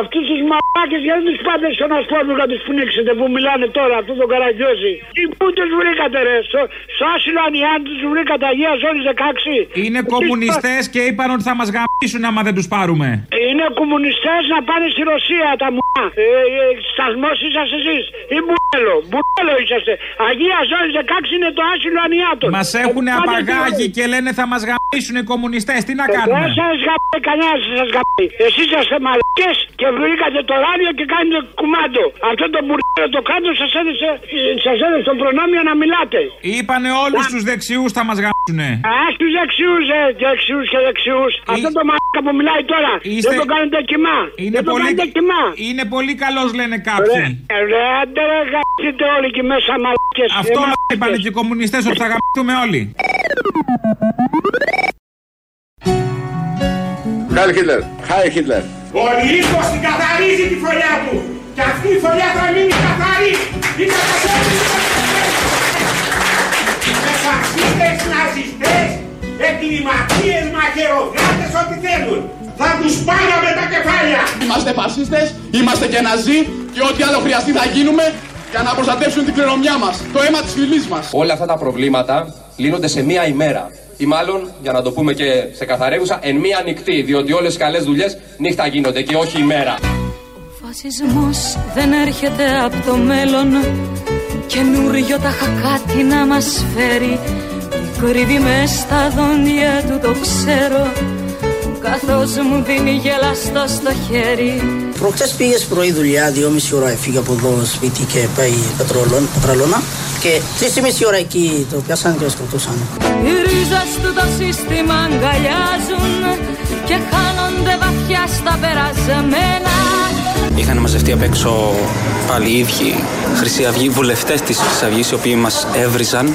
Αυτούς τους μαλάκες γιατί τους πάτε στον Ασπόρνο να τους πνίξετε που μιλάνε τώρα, αυτό το καραγκιόζι. Τι πού τους βρήκατε, ρε; Στο, στο άσυλο Ανιάν τους βρήκατε Αγία Ζώνης 16. Είναι κομμουνιστές και είπαν ότι θα μας γαμίσουν άμα δεν τους πάρουμε. Είναι κομμουνιστές να πάνε στη Ρωσία τα μουά. Ε, ε, Σταθμός είσαστε εσείς. Ή μπουρέλο. Μπουρέλο είσαστε. Αγία Ζώνης 16 είναι το άσυλο Ανιάτων. Μας έχουν Ε, πάτε απαγάγει στη- και λένε θα μας γαμίσουν οι κομμουνιστές. Τι να Ε, κάνουμε; Δεν σας γαμπάει κανένας, σας γαμπάει. Εσείς είσαστε μαλακές και βρήκατε το ράδιο και κάνετε κουμάντο. Αυτό το μπουρδέλο το κάτω σας έδωσε, σας έδωσε το προνόμιο να μιλάτε. Είπανε όλους τους δεξιούς θα μας γαμίσουνε. Α, του δεξιούς, ε, δεξιούς και δεξιούς. Αυτό το μαλάκα που μιλάει τώρα. Είστε- Δεν το κάνετε κοιμά. Είναι Δεν το πολύ, κάνετε κοιμά. είναι πολύ καλός, λένε κάποιοι. Ρε, ρε, άντε ρε, γαμπείτε όλοι εκεί μέσα μαλακές. Αυτό Ε, μας μαλάκες. είπαν και οι κομμουνιστές ότι θα γαμίσουμε όλοι. Χάι Χίτλερ. Χάι Χίτλερ. Ο Νίκος την καθαρίζει τη φωλιά του. Και αυτή η φωλιά θα μείνει καθαρή. Είναι Με φασίστες, ναζιστές, εγκληματίες, μαχαιροκράτες, ό,τι θέλουν. Θα τους πάρω με τα κεφάλια. Είμαστε φασίστες, είμαστε και ναζί και ό,τι άλλο χρειαστεί θα γίνουμε για να προστατεύσουν την κληρονομιά μας, το αίμα της φυλής μας. Όλα αυτά τα προβλήματα λύνονται σε μία ημέρα. Ή μάλλον, για να το πούμε και σε καθαρέγουσα, εν μία νυχτή. Διότι όλες οι καλές δουλειές νύχτα γίνονται και όχι ημέρα. Φασισμός δεν έρχεται από το μέλλον Καινούριο τα κάτι να μας φέρει Κρύβει μες στα δόντια του το ξέρω Καθώς μου δίνει γελαστό στο χέρι Προχτές πήγες πρωί δουλειά, δυόμιση ώρα έφυγε από εδώ σπίτι και πάει πετρολόν, πετραλώνα και τρεις και μισή ώρα εκεί το πιάσαν και το σκοτώσαν. Οι ρίζες του το σύστημα αγκαλιάζουν Και χάνονται βαθιά στα περασμένα Είχαν μαζευτεί απ' έξω πάλι οι ίδιοι Χρυσή Αυγή, βουλευτές της Χρυσής Αυγής, οι οποίοι μας έβριζαν,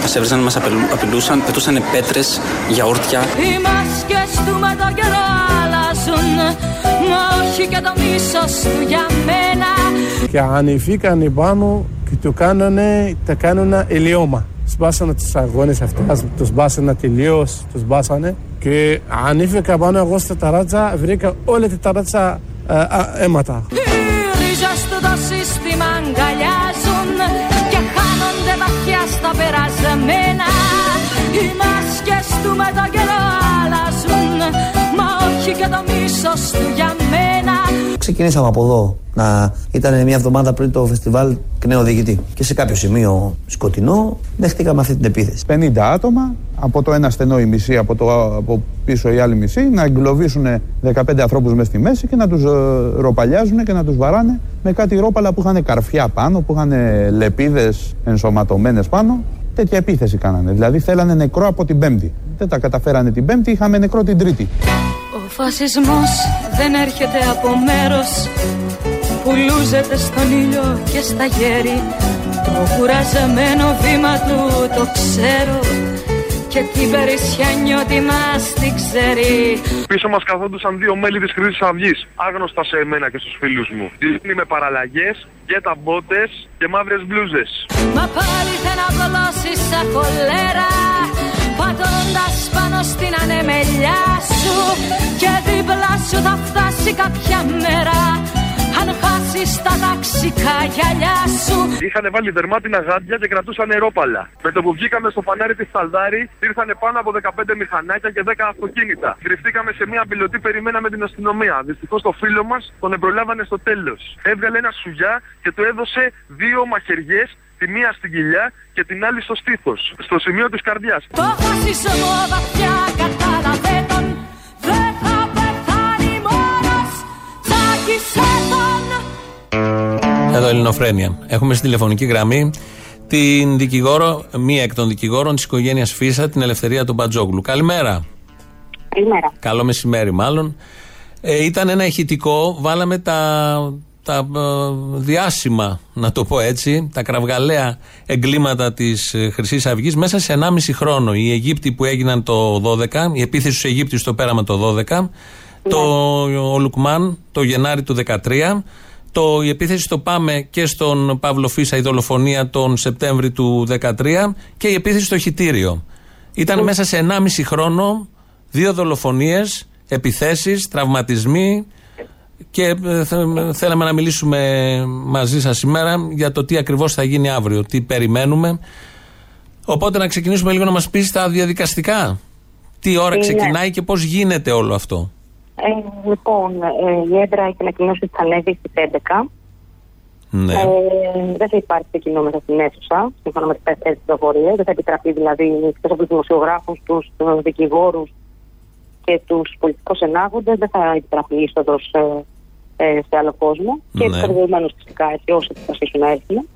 μας έβριζαν, μας απειλούσαν, πετούσαν πέτρες, γιαούρτια. Οι μάσκες του με τον καιρό αλλάζουν Μα όχι και το μίσος του για μένα Και ανεβήκαν πάνω και το κάνανε, τα κάνανε ελιώμα. Σπάσανε τους αγώνες αυτά, τους μπάσανε τελείως, τους μπάσανε. Και ανέβηκα πάνω εγώ στα ταράτσα, βρήκα όλη τη ταράτσα ε, α, αίματα. Οι ρίζες του το σύστημα αγκαλιάζουν Και χάνονται βαθιά στα περασμένα Οι μάσκες του με τον καιρό αλλάζουν Μα όχι και το μίσος του για μένα Ξεκινήσαμε από εδώ. Να ήταν μια εβδομάδα πριν το φεστιβάλ νέο διοικητή. Και σε κάποιο σημείο σκοτεινό δεχτήκαμε αυτή την επίθεση. 50 άτομα, από το ένα στενό η μισή, από, το, από πίσω η άλλη μισή, να εγκλωβίσουν 15 ανθρώπους μέσα στη μέση και να τους ε, ροπαλιάζουν και να τους βαράνε με κάτι ρόπαλα που είχαν καρφιά πάνω, που είχαν λεπίδες ενσωματωμένες πάνω. Τέτοια επίθεση κάνανε. Δηλαδή θέλανε νεκρό από την Πέμπτη. Δεν τα καταφέρανε την Πέμπτη, είχαμε νεκρό την Τρίτη. Ο φασισμός δεν έρχεται από μέρος. Που λούζεται στον ήλιο και στα γέρη Το κουραζεμένο βήμα του το ξέρω. Και την περισσιά νιώτη μας την ξέρει. Πίσω μας καθόντουσαν δύο μέλη της Χρυσής Αυγής, άγνωστα σε εμένα και στους φίλους μου. Δίνει με παραλλαγές, γέτα μπότες και μαύρες μπλούζες. Μα πάλι δεν απολώσεις σαν χολέρα Πατώντας πάνω στην ανεμελιά σου Και δίπλα σου θα φτάσει κάποια μέρα αν χάσεις τα ταξικά γυαλιά σου. Είχαν βάλει δερμάτινα γάντια και κρατούσαν ρόπαλα. Με το που βγήκαμε στο φανάρι της Σαλδάρη, ήρθαν πάνω από 15 μηχανάκια και 10 αυτοκίνητα. Κρυφτήκαμε σε μια πιλωτή, περιμέναμε την αστυνομία. Δυστυχώς το φίλο μας τον εμπρολάβανε στο τέλος. Έβγαλε ένα σουγιά και του έδωσε δύο μαχαιριές τη μία στην κοιλιά και την άλλη στο στήθος, στο σημείο της καρδιάς. Το φασισμό βαθιά κατάλαβε τον, δεν θα πεθάνει μόνος, τσάκισε τον. Εδώ Ελληνοφρένια. Έχουμε στη τηλεφωνική γραμμή την δικηγόρο, μία εκ των δικηγόρων της οικογένειας Φίσα, την Ελευθερία του Μπατζόγλου. Καλημέρα. Καλημέρα. Καλό μεσημέρι, μάλλον. Ε, ήταν ένα ηχητικό, βάλαμε τα, τα ε, διάσημα, να το πω έτσι, τα κραυγαλαία εγκλήματα της ε, Χρυσής Αυγής μέσα σε 1,5 χρόνο. Οι Αιγύπτιοι που έγιναν το 12, η επίθεση στους Αιγύπτιους στο πέραμα το 12, το ο Λουκμάν το Γενάρη του 13, το, η επίθεση στο Πάμε και στον Παύλο Φίσα, η δολοφονία τον Σεπτέμβρη του 2013 και η επίθεση στο Χιτήριο. Ήταν μέσα σε 1,5 χρόνο δύο δολοφονίες, επιθέσεις, τραυματισμοί και ε, θε- θέλαμε να μιλήσουμε μαζί σας σήμερα για το τι ακριβώς θα γίνει αύριο, τι περιμένουμε. Οπότε να ξεκινήσουμε λίγο να μας πεις τα διαδικαστικά. Τι ώρα Ναι. ξεκινάει και πώς γίνεται όλο αυτό. Ε, λοιπόν, ε, η έδρα έχει ανακοινώσει ότι θα ανέβει στις 11. Ναι. Ε, δεν θα υπάρχει το κοινό μέσα στην αίθουσα, σύμφωνα με τις τέσσερις πληροφορίες. Δεν θα επιτραπεί δηλαδή εκτός από τους δημοσιογράφους, τους δικηγόρους και τους πολιτικούς ενάγοντες, δεν θα επιτραπεί είσοδος ε, ε, σε άλλο κόσμο. Και Ναι. τους εργαζομένους φυσικά, έτσι, όσοι αποφασίσουν να έρθουν.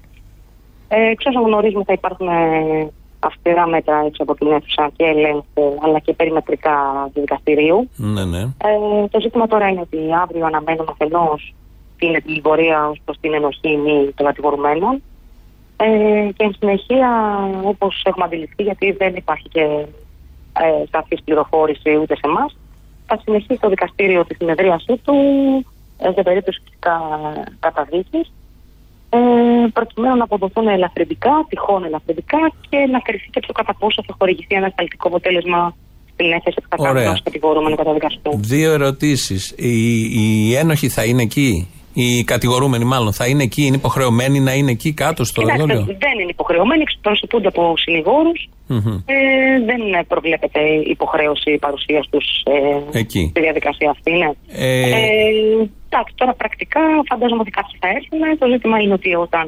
Ε, εξ όσων γνωρίζουμε, θα υπάρχουν ε, αυστηρά μέτρα έξω από την αίθουσα και έλεγχο, αλλά και περιμετρικά του δικαστηρίου. Ναι, ναι. Ε, το ζήτημα τώρα είναι ότι αύριο αναμένουμε αφενός την επιληγορία ως προς την ενοχή μη των κατηγορουμένων. Ε, και εν συνεχεία, όπως έχουμε αντιληφθεί, γιατί δεν υπάρχει και ε, σαφή πληροφόρηση ούτε σε εμάς, θα συνεχίσει το δικαστήριο τη συνεδρίασή του ε, σε περίπτωση φυσικά καταδίκη. Ε, προκειμένου να αποδοθούν ελαφρυντικά, τυχόν ελαφρυντικά και να κρυφτεί και το κατά πόσο θα χορηγηθεί ένα ασφαλτικό αποτέλεσμα στην έκθεση που θα κάνουν Ωραία. ως κατηγορούμενο καταδικαστού. Δύο ερωτήσεις. Οι, οι ένοχοι θα είναι εκεί; Οι κατηγορούμενοι, μάλλον, θα είναι εκεί. Είναι υποχρεωμένοι να είναι εκεί κάτω στο Κοιτάξτε, εδόλιο. δεν είναι υποχρεωμένοι, εξυπηρετούνται από συνηγόρους. Μμμ. Ε, δεν προβλέπεται υποχρέωση παρουσίας τους ε, Εκεί. στη διαδικασία αυτή. Ναι. Ε, Ε, εντάξει, τώρα πρακτικά φαντάζομαι ότι κάποιοι θα έρθουν. Το ζήτημα είναι ότι όταν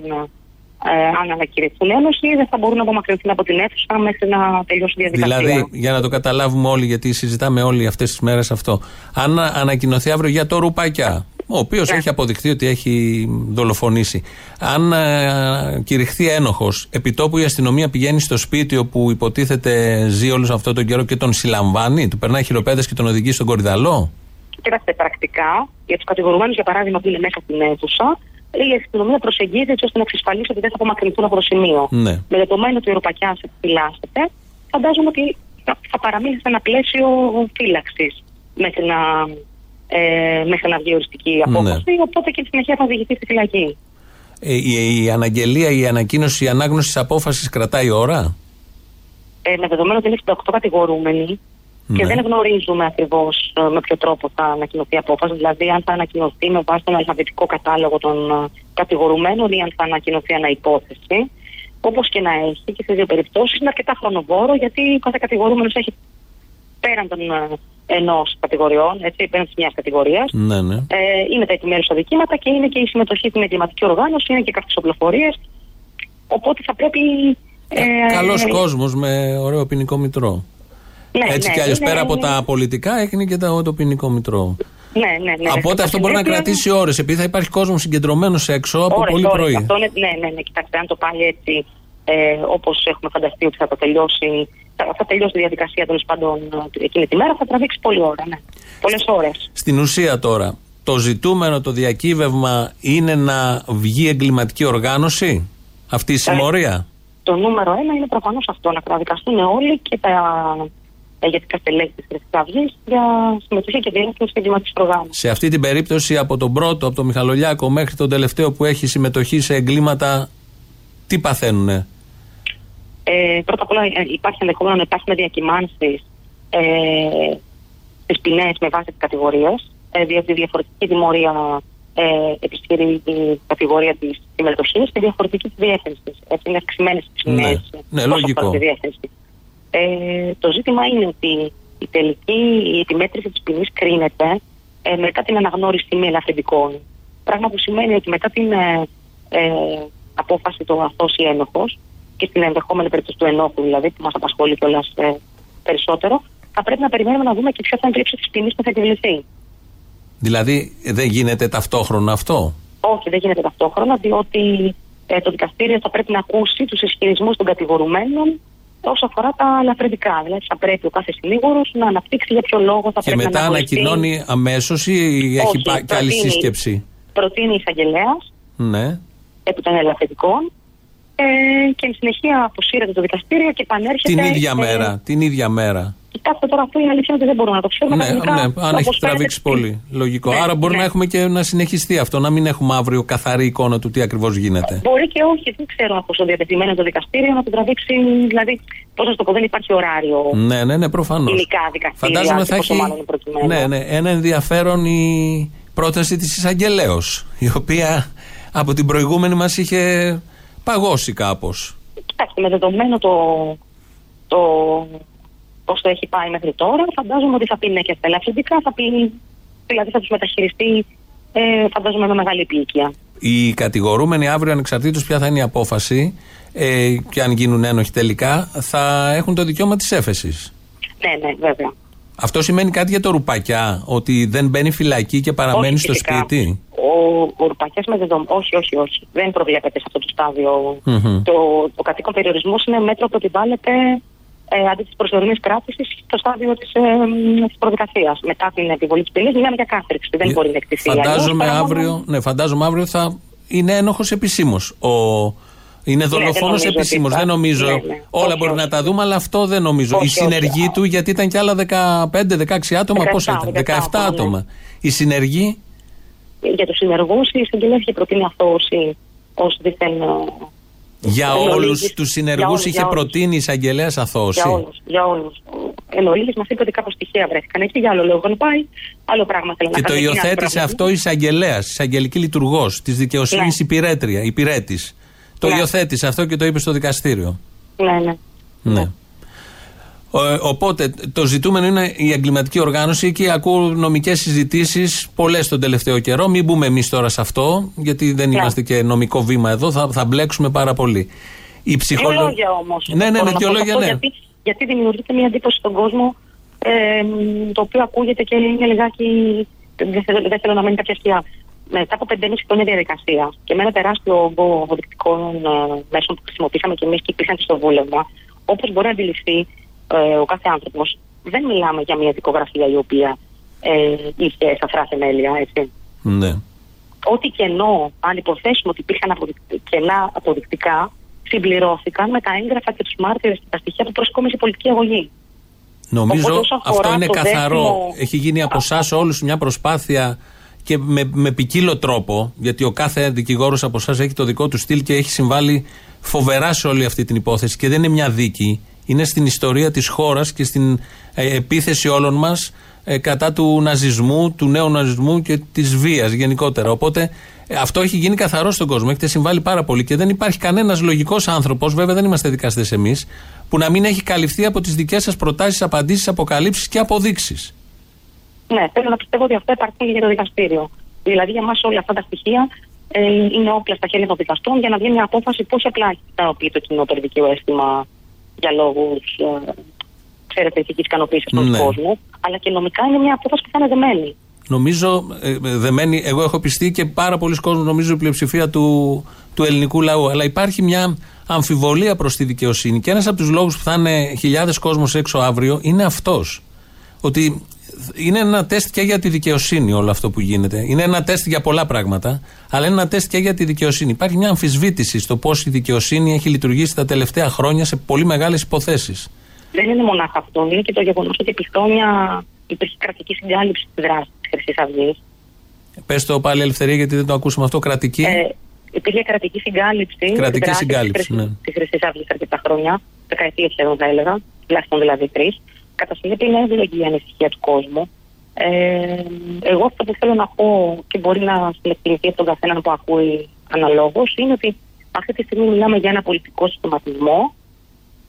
ε, αν ανακηρυχθούν ένωση δεν θα μπορούν να απομακρυνθούν από την αίθουσα μέχρι να τελειώσει η διαδικασία. Δηλαδή, για να το καταλάβουμε όλοι, γιατί συζητάμε όλοι αυτές τις μέρες αυτό. Αν ανακοινωθεί αύριο για το Ρουπακιά, ο οποίος Ναι. έχει αποδειχθεί ότι έχει δολοφονήσει. Αν ε, κηρυχθεί ένοχος, επιτόπου η αστυνομία πηγαίνει στο σπίτι όπου υποτίθεται ζει όλος αυτό τον καιρό και τον συλλαμβάνει, του περνάει χειροπέδες και τον οδηγεί στον κορυδαλό; Κοιτάξτε, πρακτικά για τους κατηγορουμένους, για παράδειγμα, που είναι μέσα στην αίθουσα, η αστυνομία προσεγγίζει έτσι ώστε να εξασφαλίσει ότι δεν θα απομακρυνθούν από το σημείο. Ναι. Με δεδομένο ότι ο Ευρωπαϊκά επιφυλάσσεται, φαντάζομαι ότι θα, θα παραμείνει σε ένα πλαίσιο φύλαξης μέχρι να, ε, μέχρι να βγει οριστική απόφαση. Οπότε και στη συνέχεια θα οδηγηθεί στη φυλακή. Ε, η, η αναγγελία, η ανακοίνωση, η ανάγνωση της απόφασης κρατάει ώρα; Ε, με δεδομένο ότι είναι 68 κατηγορούμενοι και Ναι. δεν γνωρίζουμε ακριβώς με ποιο τρόπο θα ανακοινωθεί η απόφαση. Δηλαδή, αν θα ανακοινωθεί με βάση τον αλφαβητικό κατάλογο των ε, κατηγορουμένων ή αν θα ανακοινωθεί αναυπόθεση. Όπως και να έχει και σε δύο περιπτώσεις είναι αρκετά χρονοβόρο γιατί ο κάθε κατηγορούμενος έχει πέραν των ενός κατηγοριών, έτσι, πέραν τη μιας κατηγορίας. Ναι, ναι. Ε, είναι τα επιμέρους αδικήματα και είναι και η συμμετοχή στην εγκληματική οργάνωση, είναι και κάποιες οπλοφορίες. Οπότε θα πρέπει. Ε, Καλός ε, κόσμος με ωραίο ποινικό μητρό. ναι, Έτσι ναι, κι αλλιώς είναι- πέρα από είναι- τα πολιτικά έχει και το, το ποινικό μητρό. Ναι, ναι, ναι. Οπότε αυτό μπορεί να κρατήσει ώρες, επειδή θα υπάρχει κόσμος συγκεντρωμένος έξω από Ώρες, πολύ ώρες. πρωί. Αυτό είναι, ναι, ναι, ναι, κοιτάξτε, αν το πάλι έτσι ε, όπως έχουμε φανταστεί ότι θα το τελειώσει, θα, θα τελειώσει η διαδικασία τέλος πάντων ε, εκείνη τη μέρα, θα τραβήξει πολλή ώρα, ναι. Πολλές ώρες. Στην ουσία τώρα, το ζητούμενο, το διακύβευμα είναι να βγει εγκληματική οργάνωση, αυτή η συμμορία; Το νούμερο ένα είναι προφανώς αυτό, να καταδικαστούν όλοι και τα ηγετικά στελέχη τη Χρυσή Αυγή για συμμετοχή και διεύθυνση στην εγκληματικής οργάνωση. Σε αυτή την περίπτωση, από τον πρώτο, από τον Μιχαλολιάκο μέχρι τον τελευταίο που έχει συμμετοχή σε εγκλήματα, τι παθαίνουνε; Ε, πρώτα απ' όλα ε, υπάρχει ενδεχόμενο να υπάρχουν διακυμάνσεις ε, στις ποινές με βάση τις κατηγορίες, ε, διότι διαφορετική τιμωρία ε, επισχυρεί η κατηγορία της συμμετοχής και διαφορετική της διεύθυνσης. Έτσι είναι αυξημένες οι ποινές. Ναι, ναι, λογικό. Τη διεύθυνση. Ε, το ζήτημα είναι ότι η τελική η επιμέτρηση της ποινής κρίνεται ε, μετά την αναγνώριση μη ελαφρυντικών. Πράγμα που σημαίνει ότι μετά την ε, ε, απόφαση του αθώο ή ένοχος και στην ενδεχόμενη περίπτωση του ενόχου, δηλαδή που μας απασχολεί κιόλας ε, περισσότερο, θα πρέπει να περιμένουμε να δούμε και ποια θα είναι η λήψη της ποινής που θα επιβληθεί. Δηλαδή, δεν γίνεται ταυτόχρονα αυτό; Όχι, δεν γίνεται ταυτόχρονα, διότι ε, το δικαστήριο θα πρέπει να ακούσει τους ισχυρισμούς των κατηγορουμένων όσο αφορά τα ελαφρυντικά. Δηλαδή, θα πρέπει ο κάθε συνήγορος να αναπτύξει για ποιο λόγο θα Και πρέπει μετά να αναγνωριστεί. ανακοινώνει αμέσως ή έχει Όχι, πά- και άλλη προτείνει. σύσκεψη; Προτείνει η εισαγγελέας Ναι. επί των ελαφρυντικών ε, και εν συνεχεία αποσύρεται το δικαστήριο και επανέρχεται. Την ίδια ε, μέρα. Την ίδια μέρα. Κοιτάξτε τώρα, αυτό η αλήθεια είναι ότι δεν μπορούμε να το ξέρουμε. Ναι, Κανονικά, ναι, αν όπως έχεις φαίνεται, τραβήξει πολύ. Λογικό. Ναι, Άρα μπορεί ναι. να έχουμε και να συνεχιστεί αυτό, να μην έχουμε αύριο καθαρή εικόνα του τι ακριβώς γίνεται. Μπορεί και όχι, δεν ξέρω πόσο διατεθειμένο είναι το δικαστήριο να τον τραβήξει. Δηλαδή, πώς να σου το πω, δεν υπάρχει ωράριο. Ναι, ναι, ναι, προφανώς. Υλικά δικαστήρια. Φαντάζομαι και θα πόσο έχει. μάλλον είναι προκειμένο. Ναι, ναι, ένα ενδιαφέρον η πρόταση της εισαγγελέως, η οποία από την προηγούμενη μας είχε παγώσει κάπως. Κοιτάξτε, με δεδομένο το, το πώς το έχει πάει μέχρι τώρα, φαντάζομαι ότι θα πει ναι και στα ελαφρυντικά, θα πει. Δηλαδή θα τους μεταχειριστεί, ε, φαντάζομαι, με μεγάλη επίοικια. Οι κατηγορούμενοι αύριο, ανεξαρτήτως ποια θα είναι η απόφαση ε, και αν γίνουν ένοχοι τελικά, θα έχουν το δικαίωμα της έφεσης. Ναι, ναι, βέβαια. Αυτό σημαίνει κάτι για το ρουπακιά, ότι δεν μπαίνει φυλακή και παραμένει Όχι, στο φυσικά. σπίτι; Ο, ο Ρουπακιάς με δεδομένο. Όχι, όχι, όχι. Δεν προβλέπεται σε αυτό το στάδιο. Μμμ. Το, ο κατοίκον περιορισμός είναι μέτρο που επιβάλλεται ε, αντί της προσωρινής κράτησης στο στάδιο της ε, της προδικασίας. Μετά την επιβολή της ποινής, μιλάμε για κάθριξη. Δεν μπορεί να εκτεθεί. Φαντάζομαι αλλιώς, παρά μόνο- αύριο, ναι, φαντάζομαι αύριο θα είναι ένοχος επισήμως. Είναι δολοφόνος νομίζω ότι επισήμω. θα- Δεν νομίζω. ναι, ναι. Όλα Όχι, μπορεί όχι. να τα δούμε, αλλά αυτό δεν νομίζω. Όχι, η όχι. συνεργή του, γιατί ήταν και άλλα 15-16 άτομα. 17, Πόσα ήταν, 17 άτομα, ναι. άτομα. Η συνεργή; Για τους συνεργούς, η εισαγγελέα είχε προτείνει αθώωση ως δίθεν. ε, Για εν όλους ολίγης. του Για συνεργού όλους, είχε για όλους. προτείνει η εισαγγελέα αθώωση. Για όλους. Για όλους. Εν ολίγης μας είπε ότι κάπως τυχαία βρέθηκαν εκεί, για άλλο λόγο δεν πάει. Άλλο πράγμα θέλει Και να το κάνει. εκείνη άλλη υιοθέτησε πράγμα. αυτό η εισαγγελέας, η εισαγγελική λειτουργός της δικαιοσύνης Ναι. υπηρέτρια, υπηρέτης. Το Ναι. υιοθέτησε αυτό και το είπε στο δικαστήριο. Ναι, ναι. Ναι. Ο- οπότε το ζητούμενο είναι η εγκληματική οργάνωση και ακούω νομικές συζητήσεις πολλές τον τελευταίο καιρό. Μην μπούμε εμείς τώρα σε αυτό, γιατί δεν Ναι. είμαστε και νομικό βήμα εδώ, θα, θα μπλέξουμε πάρα πολύ. Η Δύο ψυχολο... λόγια όμως. Ναι, ναι, ναι, δύο λόγια, ναι. Γιατί, γιατί δημιουργείται μια εντύπωση στον κόσμο ε, μ, το οποίο ακούγεται και είναι λιγάκι. Δεν θέλω, δεν θέλω να μένει κάποια σκιά. Μετά από 5,5 χρόνια διαδικασία και με ένα τεράστιο όγκο αποδεικτικών ε, μέσων που χρησιμοποίησαμε και εμείς και υπήρχαν και στο βούλευμα, όπως μπορεί να αντιληφθεί ε, ο κάθε άνθρωπος, δεν μιλάμε για μια δικογραφία η οποία ε, είχε σαφρά θεμέλια, έτσι. Ναι. Ό,τι κενό, αν υποθέσουμε ότι υπήρχαν αποδεικτικά, κενά αποδεικτικά, συμπληρώθηκαν με τα έγγραφα και τους μάρτυρες και τα στοιχεία που προσκόμισε η πολιτική αγωγή. Νομίζω Οπότε όσον αφορά αυτό είναι το καθαρό. δεύτερο- Έχει γίνει από εσάς όλους μια προσπάθεια και με, με ποικίλο τρόπο, γιατί ο κάθε δικηγόρος από εσάς έχει το δικό του στυλ και έχει συμβάλει φοβερά σε όλη αυτή την υπόθεση. Και δεν είναι μια δίκη. Είναι στην ιστορία της χώρας και στην ε, επίθεση όλων μας κατά του ναζισμού, του νέου ναζισμού και της βίας γενικότερα. Οπότε ε, αυτό έχει γίνει καθαρό στον κόσμο. Έχετε συμβάλει πάρα πολύ και δεν υπάρχει κανένας λογικός άνθρωπος, βέβαια δεν είμαστε δικαστές εμείς, που να μην έχει καλυφθεί από τις δικές σας προτάσεις, απαντήσεις, αποκαλύψεις και αποδείξεις. Ναι, θέλω να πιστεύω ότι αυτά υπάρχουν για το δικαστήριο. Δηλαδή, για μας όλα αυτά τα στοιχεία ε, είναι όπλα στα χέρια των δικαστών για να βγει μια απόφαση πώς απλά χρησιμοποιεί το κοινό περδικαίο αίσθημα για λόγους ε, ξέρετε, ηθικής ικανοποίησης του Ναι. κόσμου. Αλλά και νομικά είναι μια απόφαση που θα είναι δεμένη. Νομίζω, ε, ε, δεμένη, εγώ έχω πιστεί και πάρα πολλοί κόσμοι, νομίζω η πλειοψηφία του, του ελληνικού λαού. Αλλά υπάρχει μια αμφιβολία προς τη δικαιοσύνη. Και ένας από τους λόγους που θα είναι χιλιάδες κόσμος έξω αύριο είναι αυτός. Ότι είναι ένα τεστ και για τη δικαιοσύνη όλο αυτό που γίνεται. Είναι ένα τεστ για πολλά πράγματα, αλλά είναι ένα τεστ και για τη δικαιοσύνη. Υπάρχει μια αμφισβήτηση στο πώς η δικαιοσύνη έχει λειτουργήσει τα τελευταία χρόνια σε πολύ μεγάλες υποθέσεις. Δεν είναι μονάχα αυτό. Είναι και το γεγονός ότι επί χρόνια υπήρχε κρατική συγκάλυψη τη δράση της Χρυσής Αυγής. Πες το πάλι ελευθερία, γιατί δεν το ακούσαμε αυτό. Κρατική; Ε, υπήρχε κρατική συγκάλυψη. Κρατική της δράσης συγκάλυψη, της, ναι. Της Χρυσής Αυγής αρκετά χρόνια, δεκαετίες σχεδόν θα έλεγα, τουλάχιστον δηλαδή τρεις. Κατά συνέπεια είναι εύλογη η ανησυχία του κόσμου. Ε, εγώ αυτό που θέλω να πω και μπορεί να συλλεκτηριθεί από τον καθέναν που ακούει αναλόγως είναι ότι αυτή τη στιγμή μιλάμε για ένα πολιτικό συστηματισμό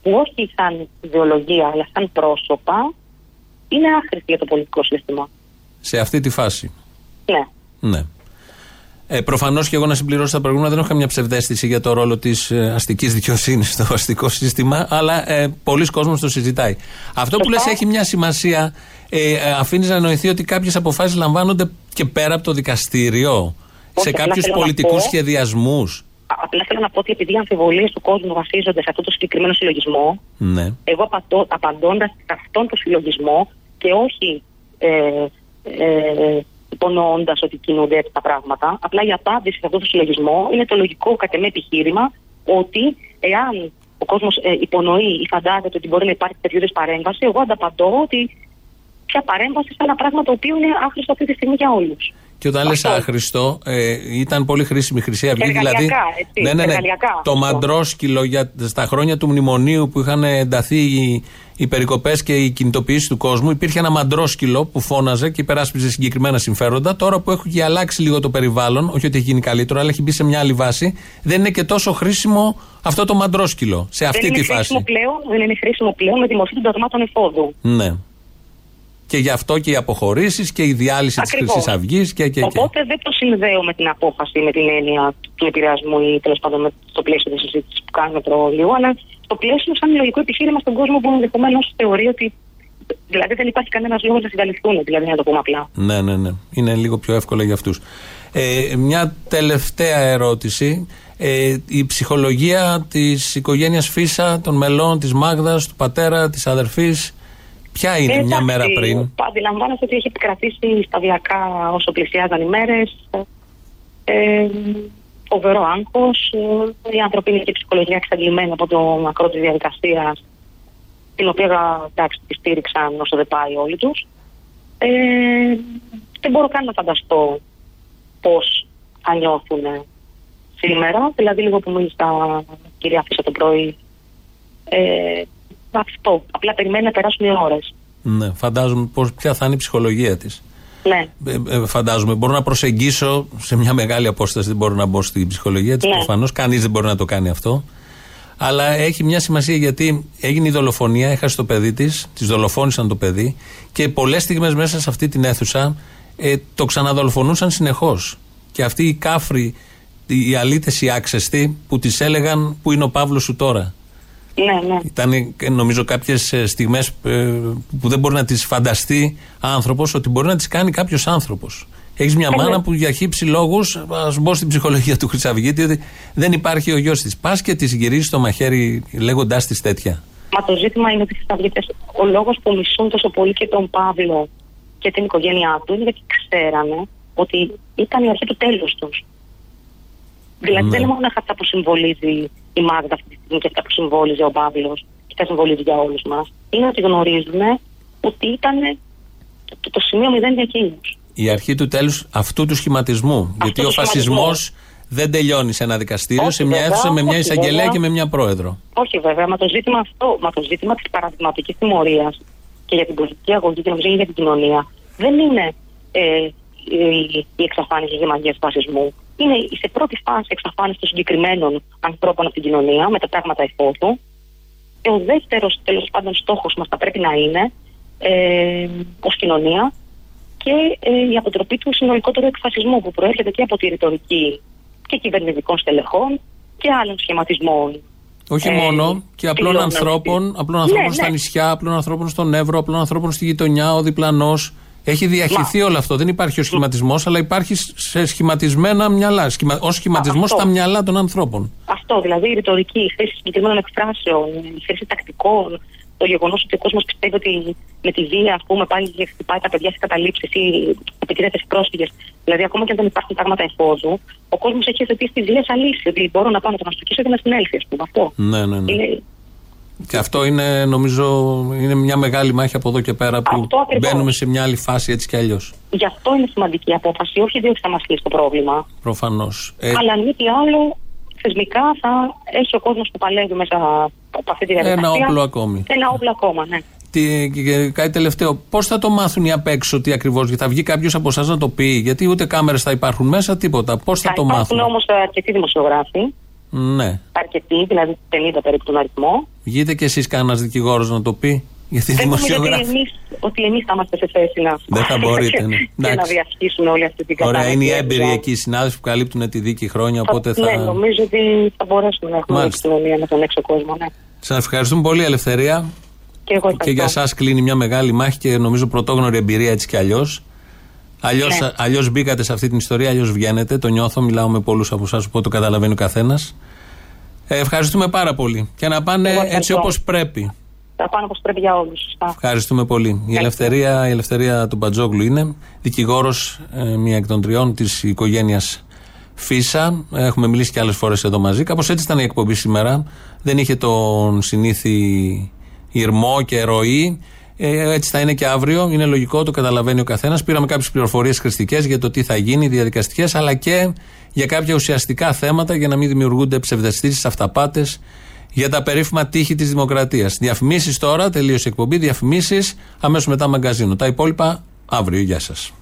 που όχι σαν ιδεολογία αλλά σαν πρόσωπα είναι άχρηστη για το πολιτικό σύστημα. Σε αυτή τη φάση. Ναι. Ναι. Ε, Προφανώς και εγώ να συμπληρώσω τα προηγούμενα δεν έχω καμιά ψευδέστηση για το ρόλο της ε, αστικής δικαιοσύνης στο αστικό σύστημα, αλλά ε, πολλοί κόσμοι το συζητάει. Αυτό που λες έχει μια σημασία. Ε, ε, Αφήνεις να εννοηθεί ότι κάποιες αποφάσεις λαμβάνονται και πέρα από το δικαστήριο, σε απλά κάποιους θέλω να πολιτικούς πω- σχεδιασμούς. Α- Απλά θέλω να πω ότι επειδή οι αμφιβολίες του κόσμου βασίζονται σε αυτό το συγκεκριμένο συλλογισμό, Ναι. εγώ απαντώ, απαντώντας σε αυτόν τον συλλογισμό και όχι ε, ε, υπονοώντας ότι κινούνται έτσι τα πράγματα, απλά η απάντηση σε αυτόν τον συλλογισμό είναι το λογικό κατ' εμέ επιχείρημα ότι εάν ο κόσμος ε, υπονοεί ή φαντάζεται ότι μπορεί να υπάρχει τέτοιου είδους παρέμβαση, εγώ ανταπαντώ ότι ποια παρέμβαση σε ένα πράγμα το οποίο είναι άχρηστο αυτή τη στιγμή για όλους. Και όταν λες άχρηστο, ε, ήταν πολύ χρήσιμη η Χρυσή Αυγή. Εργαλειακά, Δηλαδή, έτσι, ναι, ναι, ναι, εργαλειακά. το μαντρόσκυλο για, στα χρόνια του μνημονίου που είχαν ενταθεί οι, οι περικοπές και οι κινητοποιήσεις του κόσμου, υπήρχε ένα μαντρόσκυλο που φώναζε και υπεράσπιζε συγκεκριμένα συμφέροντα. Τώρα που έχει αλλάξει λίγο το περιβάλλον, όχι ότι έχει γίνει καλύτερο, αλλά έχει μπει σε μια άλλη βάση, δεν είναι και τόσο χρήσιμο αυτό το μαντρόσκυλο σε αυτή δεν τη είναι χρήσιμο φάση. Πλέον, δεν είναι χρήσιμο πλέον με τη μορφή των δογμάτων εφόδου. Ναι. Και γι' αυτό και οι αποχωρήσεις και η διάλυση της Ακριβώς. Χρυσής Αυγής και, και, και. Οπότε δεν το συνδέω με την απόφαση, με την έννοια του επηρεασμού ή τέλος πάντων με- στο πλαίσιο της συζήτησης που κάνουμε το λίγο, αλλά στο πλαίσιο σαν λογικό επιχείρημα στον κόσμο που ενδεχομένως θεωρεί ότι. Δηλαδή δεν υπάρχει κανένας λόγος να συγκαλυφθούν, δηλαδή να το πούμε απλά. Ναι, ναι, ναι. Είναι λίγο πιο εύκολο για αυτούς. Ε, μια τελευταία ερώτηση. Ε, η ψυχολογία της οικογένειας Φίσα, των μελών, της Μάγδας, του πατέρα, της αδερφής, ποια είναι Ε, μια εντάξει, μέρα πριν. Αντιλαμβάνεστε ότι έχει επικρατήσει σταδιακά όσο πλησιάζαν οι μέρες. Ε, φοβερό άγχος. Ε, η ανθρωπίνη ψυχολογία εξαντλημένη από το μακρό της διαδικασίας, την οποία εντάξει, τη στήριξαν όσο δεν πάει όλοι τους. Ε, δεν μπορώ καν να φανταστώ πώς θα νιώθουν σήμερα. Δηλαδή, λίγο που μίλησα κυρία Φίσα το πρωί. Ε, αυτό. Απλά περιμένει να περάσουν οι ώρες. Ναι, φαντάζομαι πώς, ποια θα είναι η ψυχολογία της. Ναι. Ε, ε, φαντάζομαι. Μπορώ να προσεγγίσω σε μια μεγάλη απόσταση. Δεν μπορώ να μπω στην ψυχολογία της. Ναι. Προφανώς κανείς δεν μπορεί να το κάνει αυτό. Αλλά έχει μια σημασία γιατί έγινε η δολοφονία, έχασε το παιδί της, της δολοφόνησαν το παιδί και πολλές στιγμές μέσα σε αυτή την αίθουσα ε, το ξαναδολοφονούσαν συνεχώς. Και αυτοί οι κάφροι, οι αλήτες, οι άξεστοι που τη έλεγαν Πού είναι ο Παύλος σου τώρα. Ναι, ναι. Ήταν νομίζω κάποιες στιγμές που δεν μπορεί να τις φανταστεί άνθρωπος ότι μπορεί να τις κάνει κάποιος άνθρωπος. Έχεις μια Ε, μάνα ναι. που για χύψη λόγους, ας μπω στην ψυχολογία του Χρυσαυγήτη, ότι δεν υπάρχει ο γιος της. Πας και τη γυρίζει το μαχαίρι λέγοντάς της τέτοια. Μα το ζήτημα είναι ότι οι Χρυσαυγίτες, ο λόγος που μισούν τόσο πολύ και τον Παύλο και την οικογένειά του είναι γιατί ξέρανε ότι ήταν η αρχή του τέλους τους. Δηλαδή Ναι. δεν είναι μόνο αυτά που συμβολίζει η Μάγδα αυτή τη στιγμή και αυτά που συμβόλιζε ο Παύλο και τα συμβολίζει για όλους μας. Είναι ότι γνωρίζουμε ότι ήταν το, το, το σημείο μηδέν για εκείνους. Η αρχή του τέλους αυτού του σχηματισμού. γιατί του ο φασισμός σχηματισμού. δεν τελειώνει σε ένα δικαστήριο, Όχι, σε μια βέβαια, αίθουσα με μια όχι, εισαγγελέα βέβαια. και με μια πρόεδρο. Όχι βέβαια, μα το ζήτημα αυτό, μα το ζήτημα της παραδειγματικής τιμωρίας και για την πολιτική αγωγή και νομίζω και για την κοινωνία δεν είναι ε, η, η εξαφάνιση της μαγεία του φασισμού. Είναι η σε πρώτη φάση εξαφάνισης των συγκεκριμένων ανθρώπων από την κοινωνία με τα πράγματα εφόδου. Και ο δεύτερος τέλος πάντων στόχος μας θα πρέπει να είναι ε, ως κοινωνία και ε, η αποτροπή του συνολικότερου εκφασισμού που προέρχεται και από τη ρητορική και κυβερνητικών στελεχών και άλλων σχηματισμών Όχι Ε, μόνο, και απλών πλέον ανθρώπων, αυτή. απλών ανθρώπων Ναι, στα ναι. νησιά, απλών ανθρώπων στον Εύρο, απλών ανθρώπων στη γειτονιά, ο διπλανός. Έχει διαχυθεί όλο αυτό. Δεν υπάρχει ο σχηματισμός, αλλά υπάρχει σε σχηματισμένα μυαλά. Σχημα... Ω σχηματισμός αυτό. στα μυαλά των ανθρώπων. Αυτό, δηλαδή η ρητορική, η χρήση συγκεκριμένων εκφράσεων, η χρήση τακτικών, το γεγονός ότι ο κόσμος πιστεύει ότι με τη βία, ας πούμε, πάλι χτυπάει τα παιδιά σε καταλήψεις ή επιτηρείται σε πρόσφυγες. Δηλαδή, ακόμα και αν δεν υπάρχουν πράγματα εφόδου, ο κόσμος έχει υιοθετήσει τη βία σαν λύση. Ότι μπορώ να πάω να τον αστοχήσω και να συνέλθει, ας πούμε. Αυτό. Ναι, ναι, ναι. Είναι, Και αυτό είναι, νομίζω, είναι μια μεγάλη μάχη από εδώ και πέρα που Αυτό ακριβώς. μπαίνουμε σε μια άλλη φάση έτσι κι αλλιώς. γι' αυτό είναι σημαντική η απόφαση, όχι διότι θα μας λύσει το πρόβλημα, Προφανώς. Ε, αλλά αν μη τι άλλο, θεσμικά θα έχει ο κόσμος που παλεύει μέσα από αυτή τη διαδικασία. Ένα όπλο ακόμη. Ένα όπλο ακόμα, ναι. Τι, και- και κάτι τελευταίο. Πώς θα το μάθουν οι απ' έξω τι ακριβώς, Γιατί θα βγει κάποιος από εσάς να το πει, Γιατί ούτε κάμερες θα υπάρχουν μέσα, τίποτα. Πώς θα, Θα το υπάρχουν μάθουν; όμως αρκετοί δημοσιογράφοι, Ναι. αρκετοί, δηλαδή 50 περίπου τον αριθμό. Βγείτε κι εσείς κανένας δικηγόρος να το πει. Γιατί οι Δεν νομίζω ότι δημοσιογράφοι. εμείς, ότι εμείς θα είμαστε σε θέση να, Δεν θα μπορείτε, ναι. και να Εντάξει. διασχίσουμε όλη αυτή την κατάσταση. Ωραία, είναι οι έμπειροι εκεί οι συνάδελφοι που καλύπτουν τη δίκη χρόνια, οπότε Ναι, θα. νομίζω ότι θα μπορέσουμε να έχουμε Μάλιστα. επικοινωνία με τον έξω κόσμο. Ναι. Σας ευχαριστούμε πολύ, Ελευθερία. Και εγώ Και για ευχαριστώ. εσά κλείνει μια μεγάλη μάχη και νομίζω πρωτόγνωρη εμπειρία έτσι κι αλλιώς. Αλλιώς Ναι. αλλιώς μπήκατε σε αυτή την ιστορία, αλλιώς βγαίνετε. Το νιώθω, μιλάω με πολλούς από εσάς, οπότε το καταλαβαίνει ο καθένας. Ε, ευχαριστούμε πάρα πολύ. Και να πάνε Εγώ έτσι ευχαριστώ. όπως πρέπει. Θα πάνε όπως πρέπει για όλους. Ευχαριστούμε πολύ. Η ελευθερία, η ελευθερία του Μπατζόγλου είναι δικηγόρος, μία εκ των τριών της οικογένειας Φίσα. Έχουμε μιλήσει και άλλες φορές εδώ μαζί. Κάπως έτσι ήταν η εκπομπή σήμερα. Δεν είχε τον συνήθι ηρμό και ροή. Ε, έτσι θα είναι και αύριο. Είναι λογικό, το καταλαβαίνει ο καθένας. Πήραμε κάποιες πληροφορίες χρηστικές για το τι θα γίνει, διαδικαστικές, αλλά και για κάποια ουσιαστικά θέματα για να μην δημιουργούνται ψευδεστήσεις, αυταπάτες για τα περίφημα τείχη της Δημοκρατίας. Διαφημίσεις τώρα, τελείωσε η εκπομπή. Διαφημίσεις, αμέσως μετά μαγκαζίνο. Τα υπόλοιπα αύριο. Γεια σας.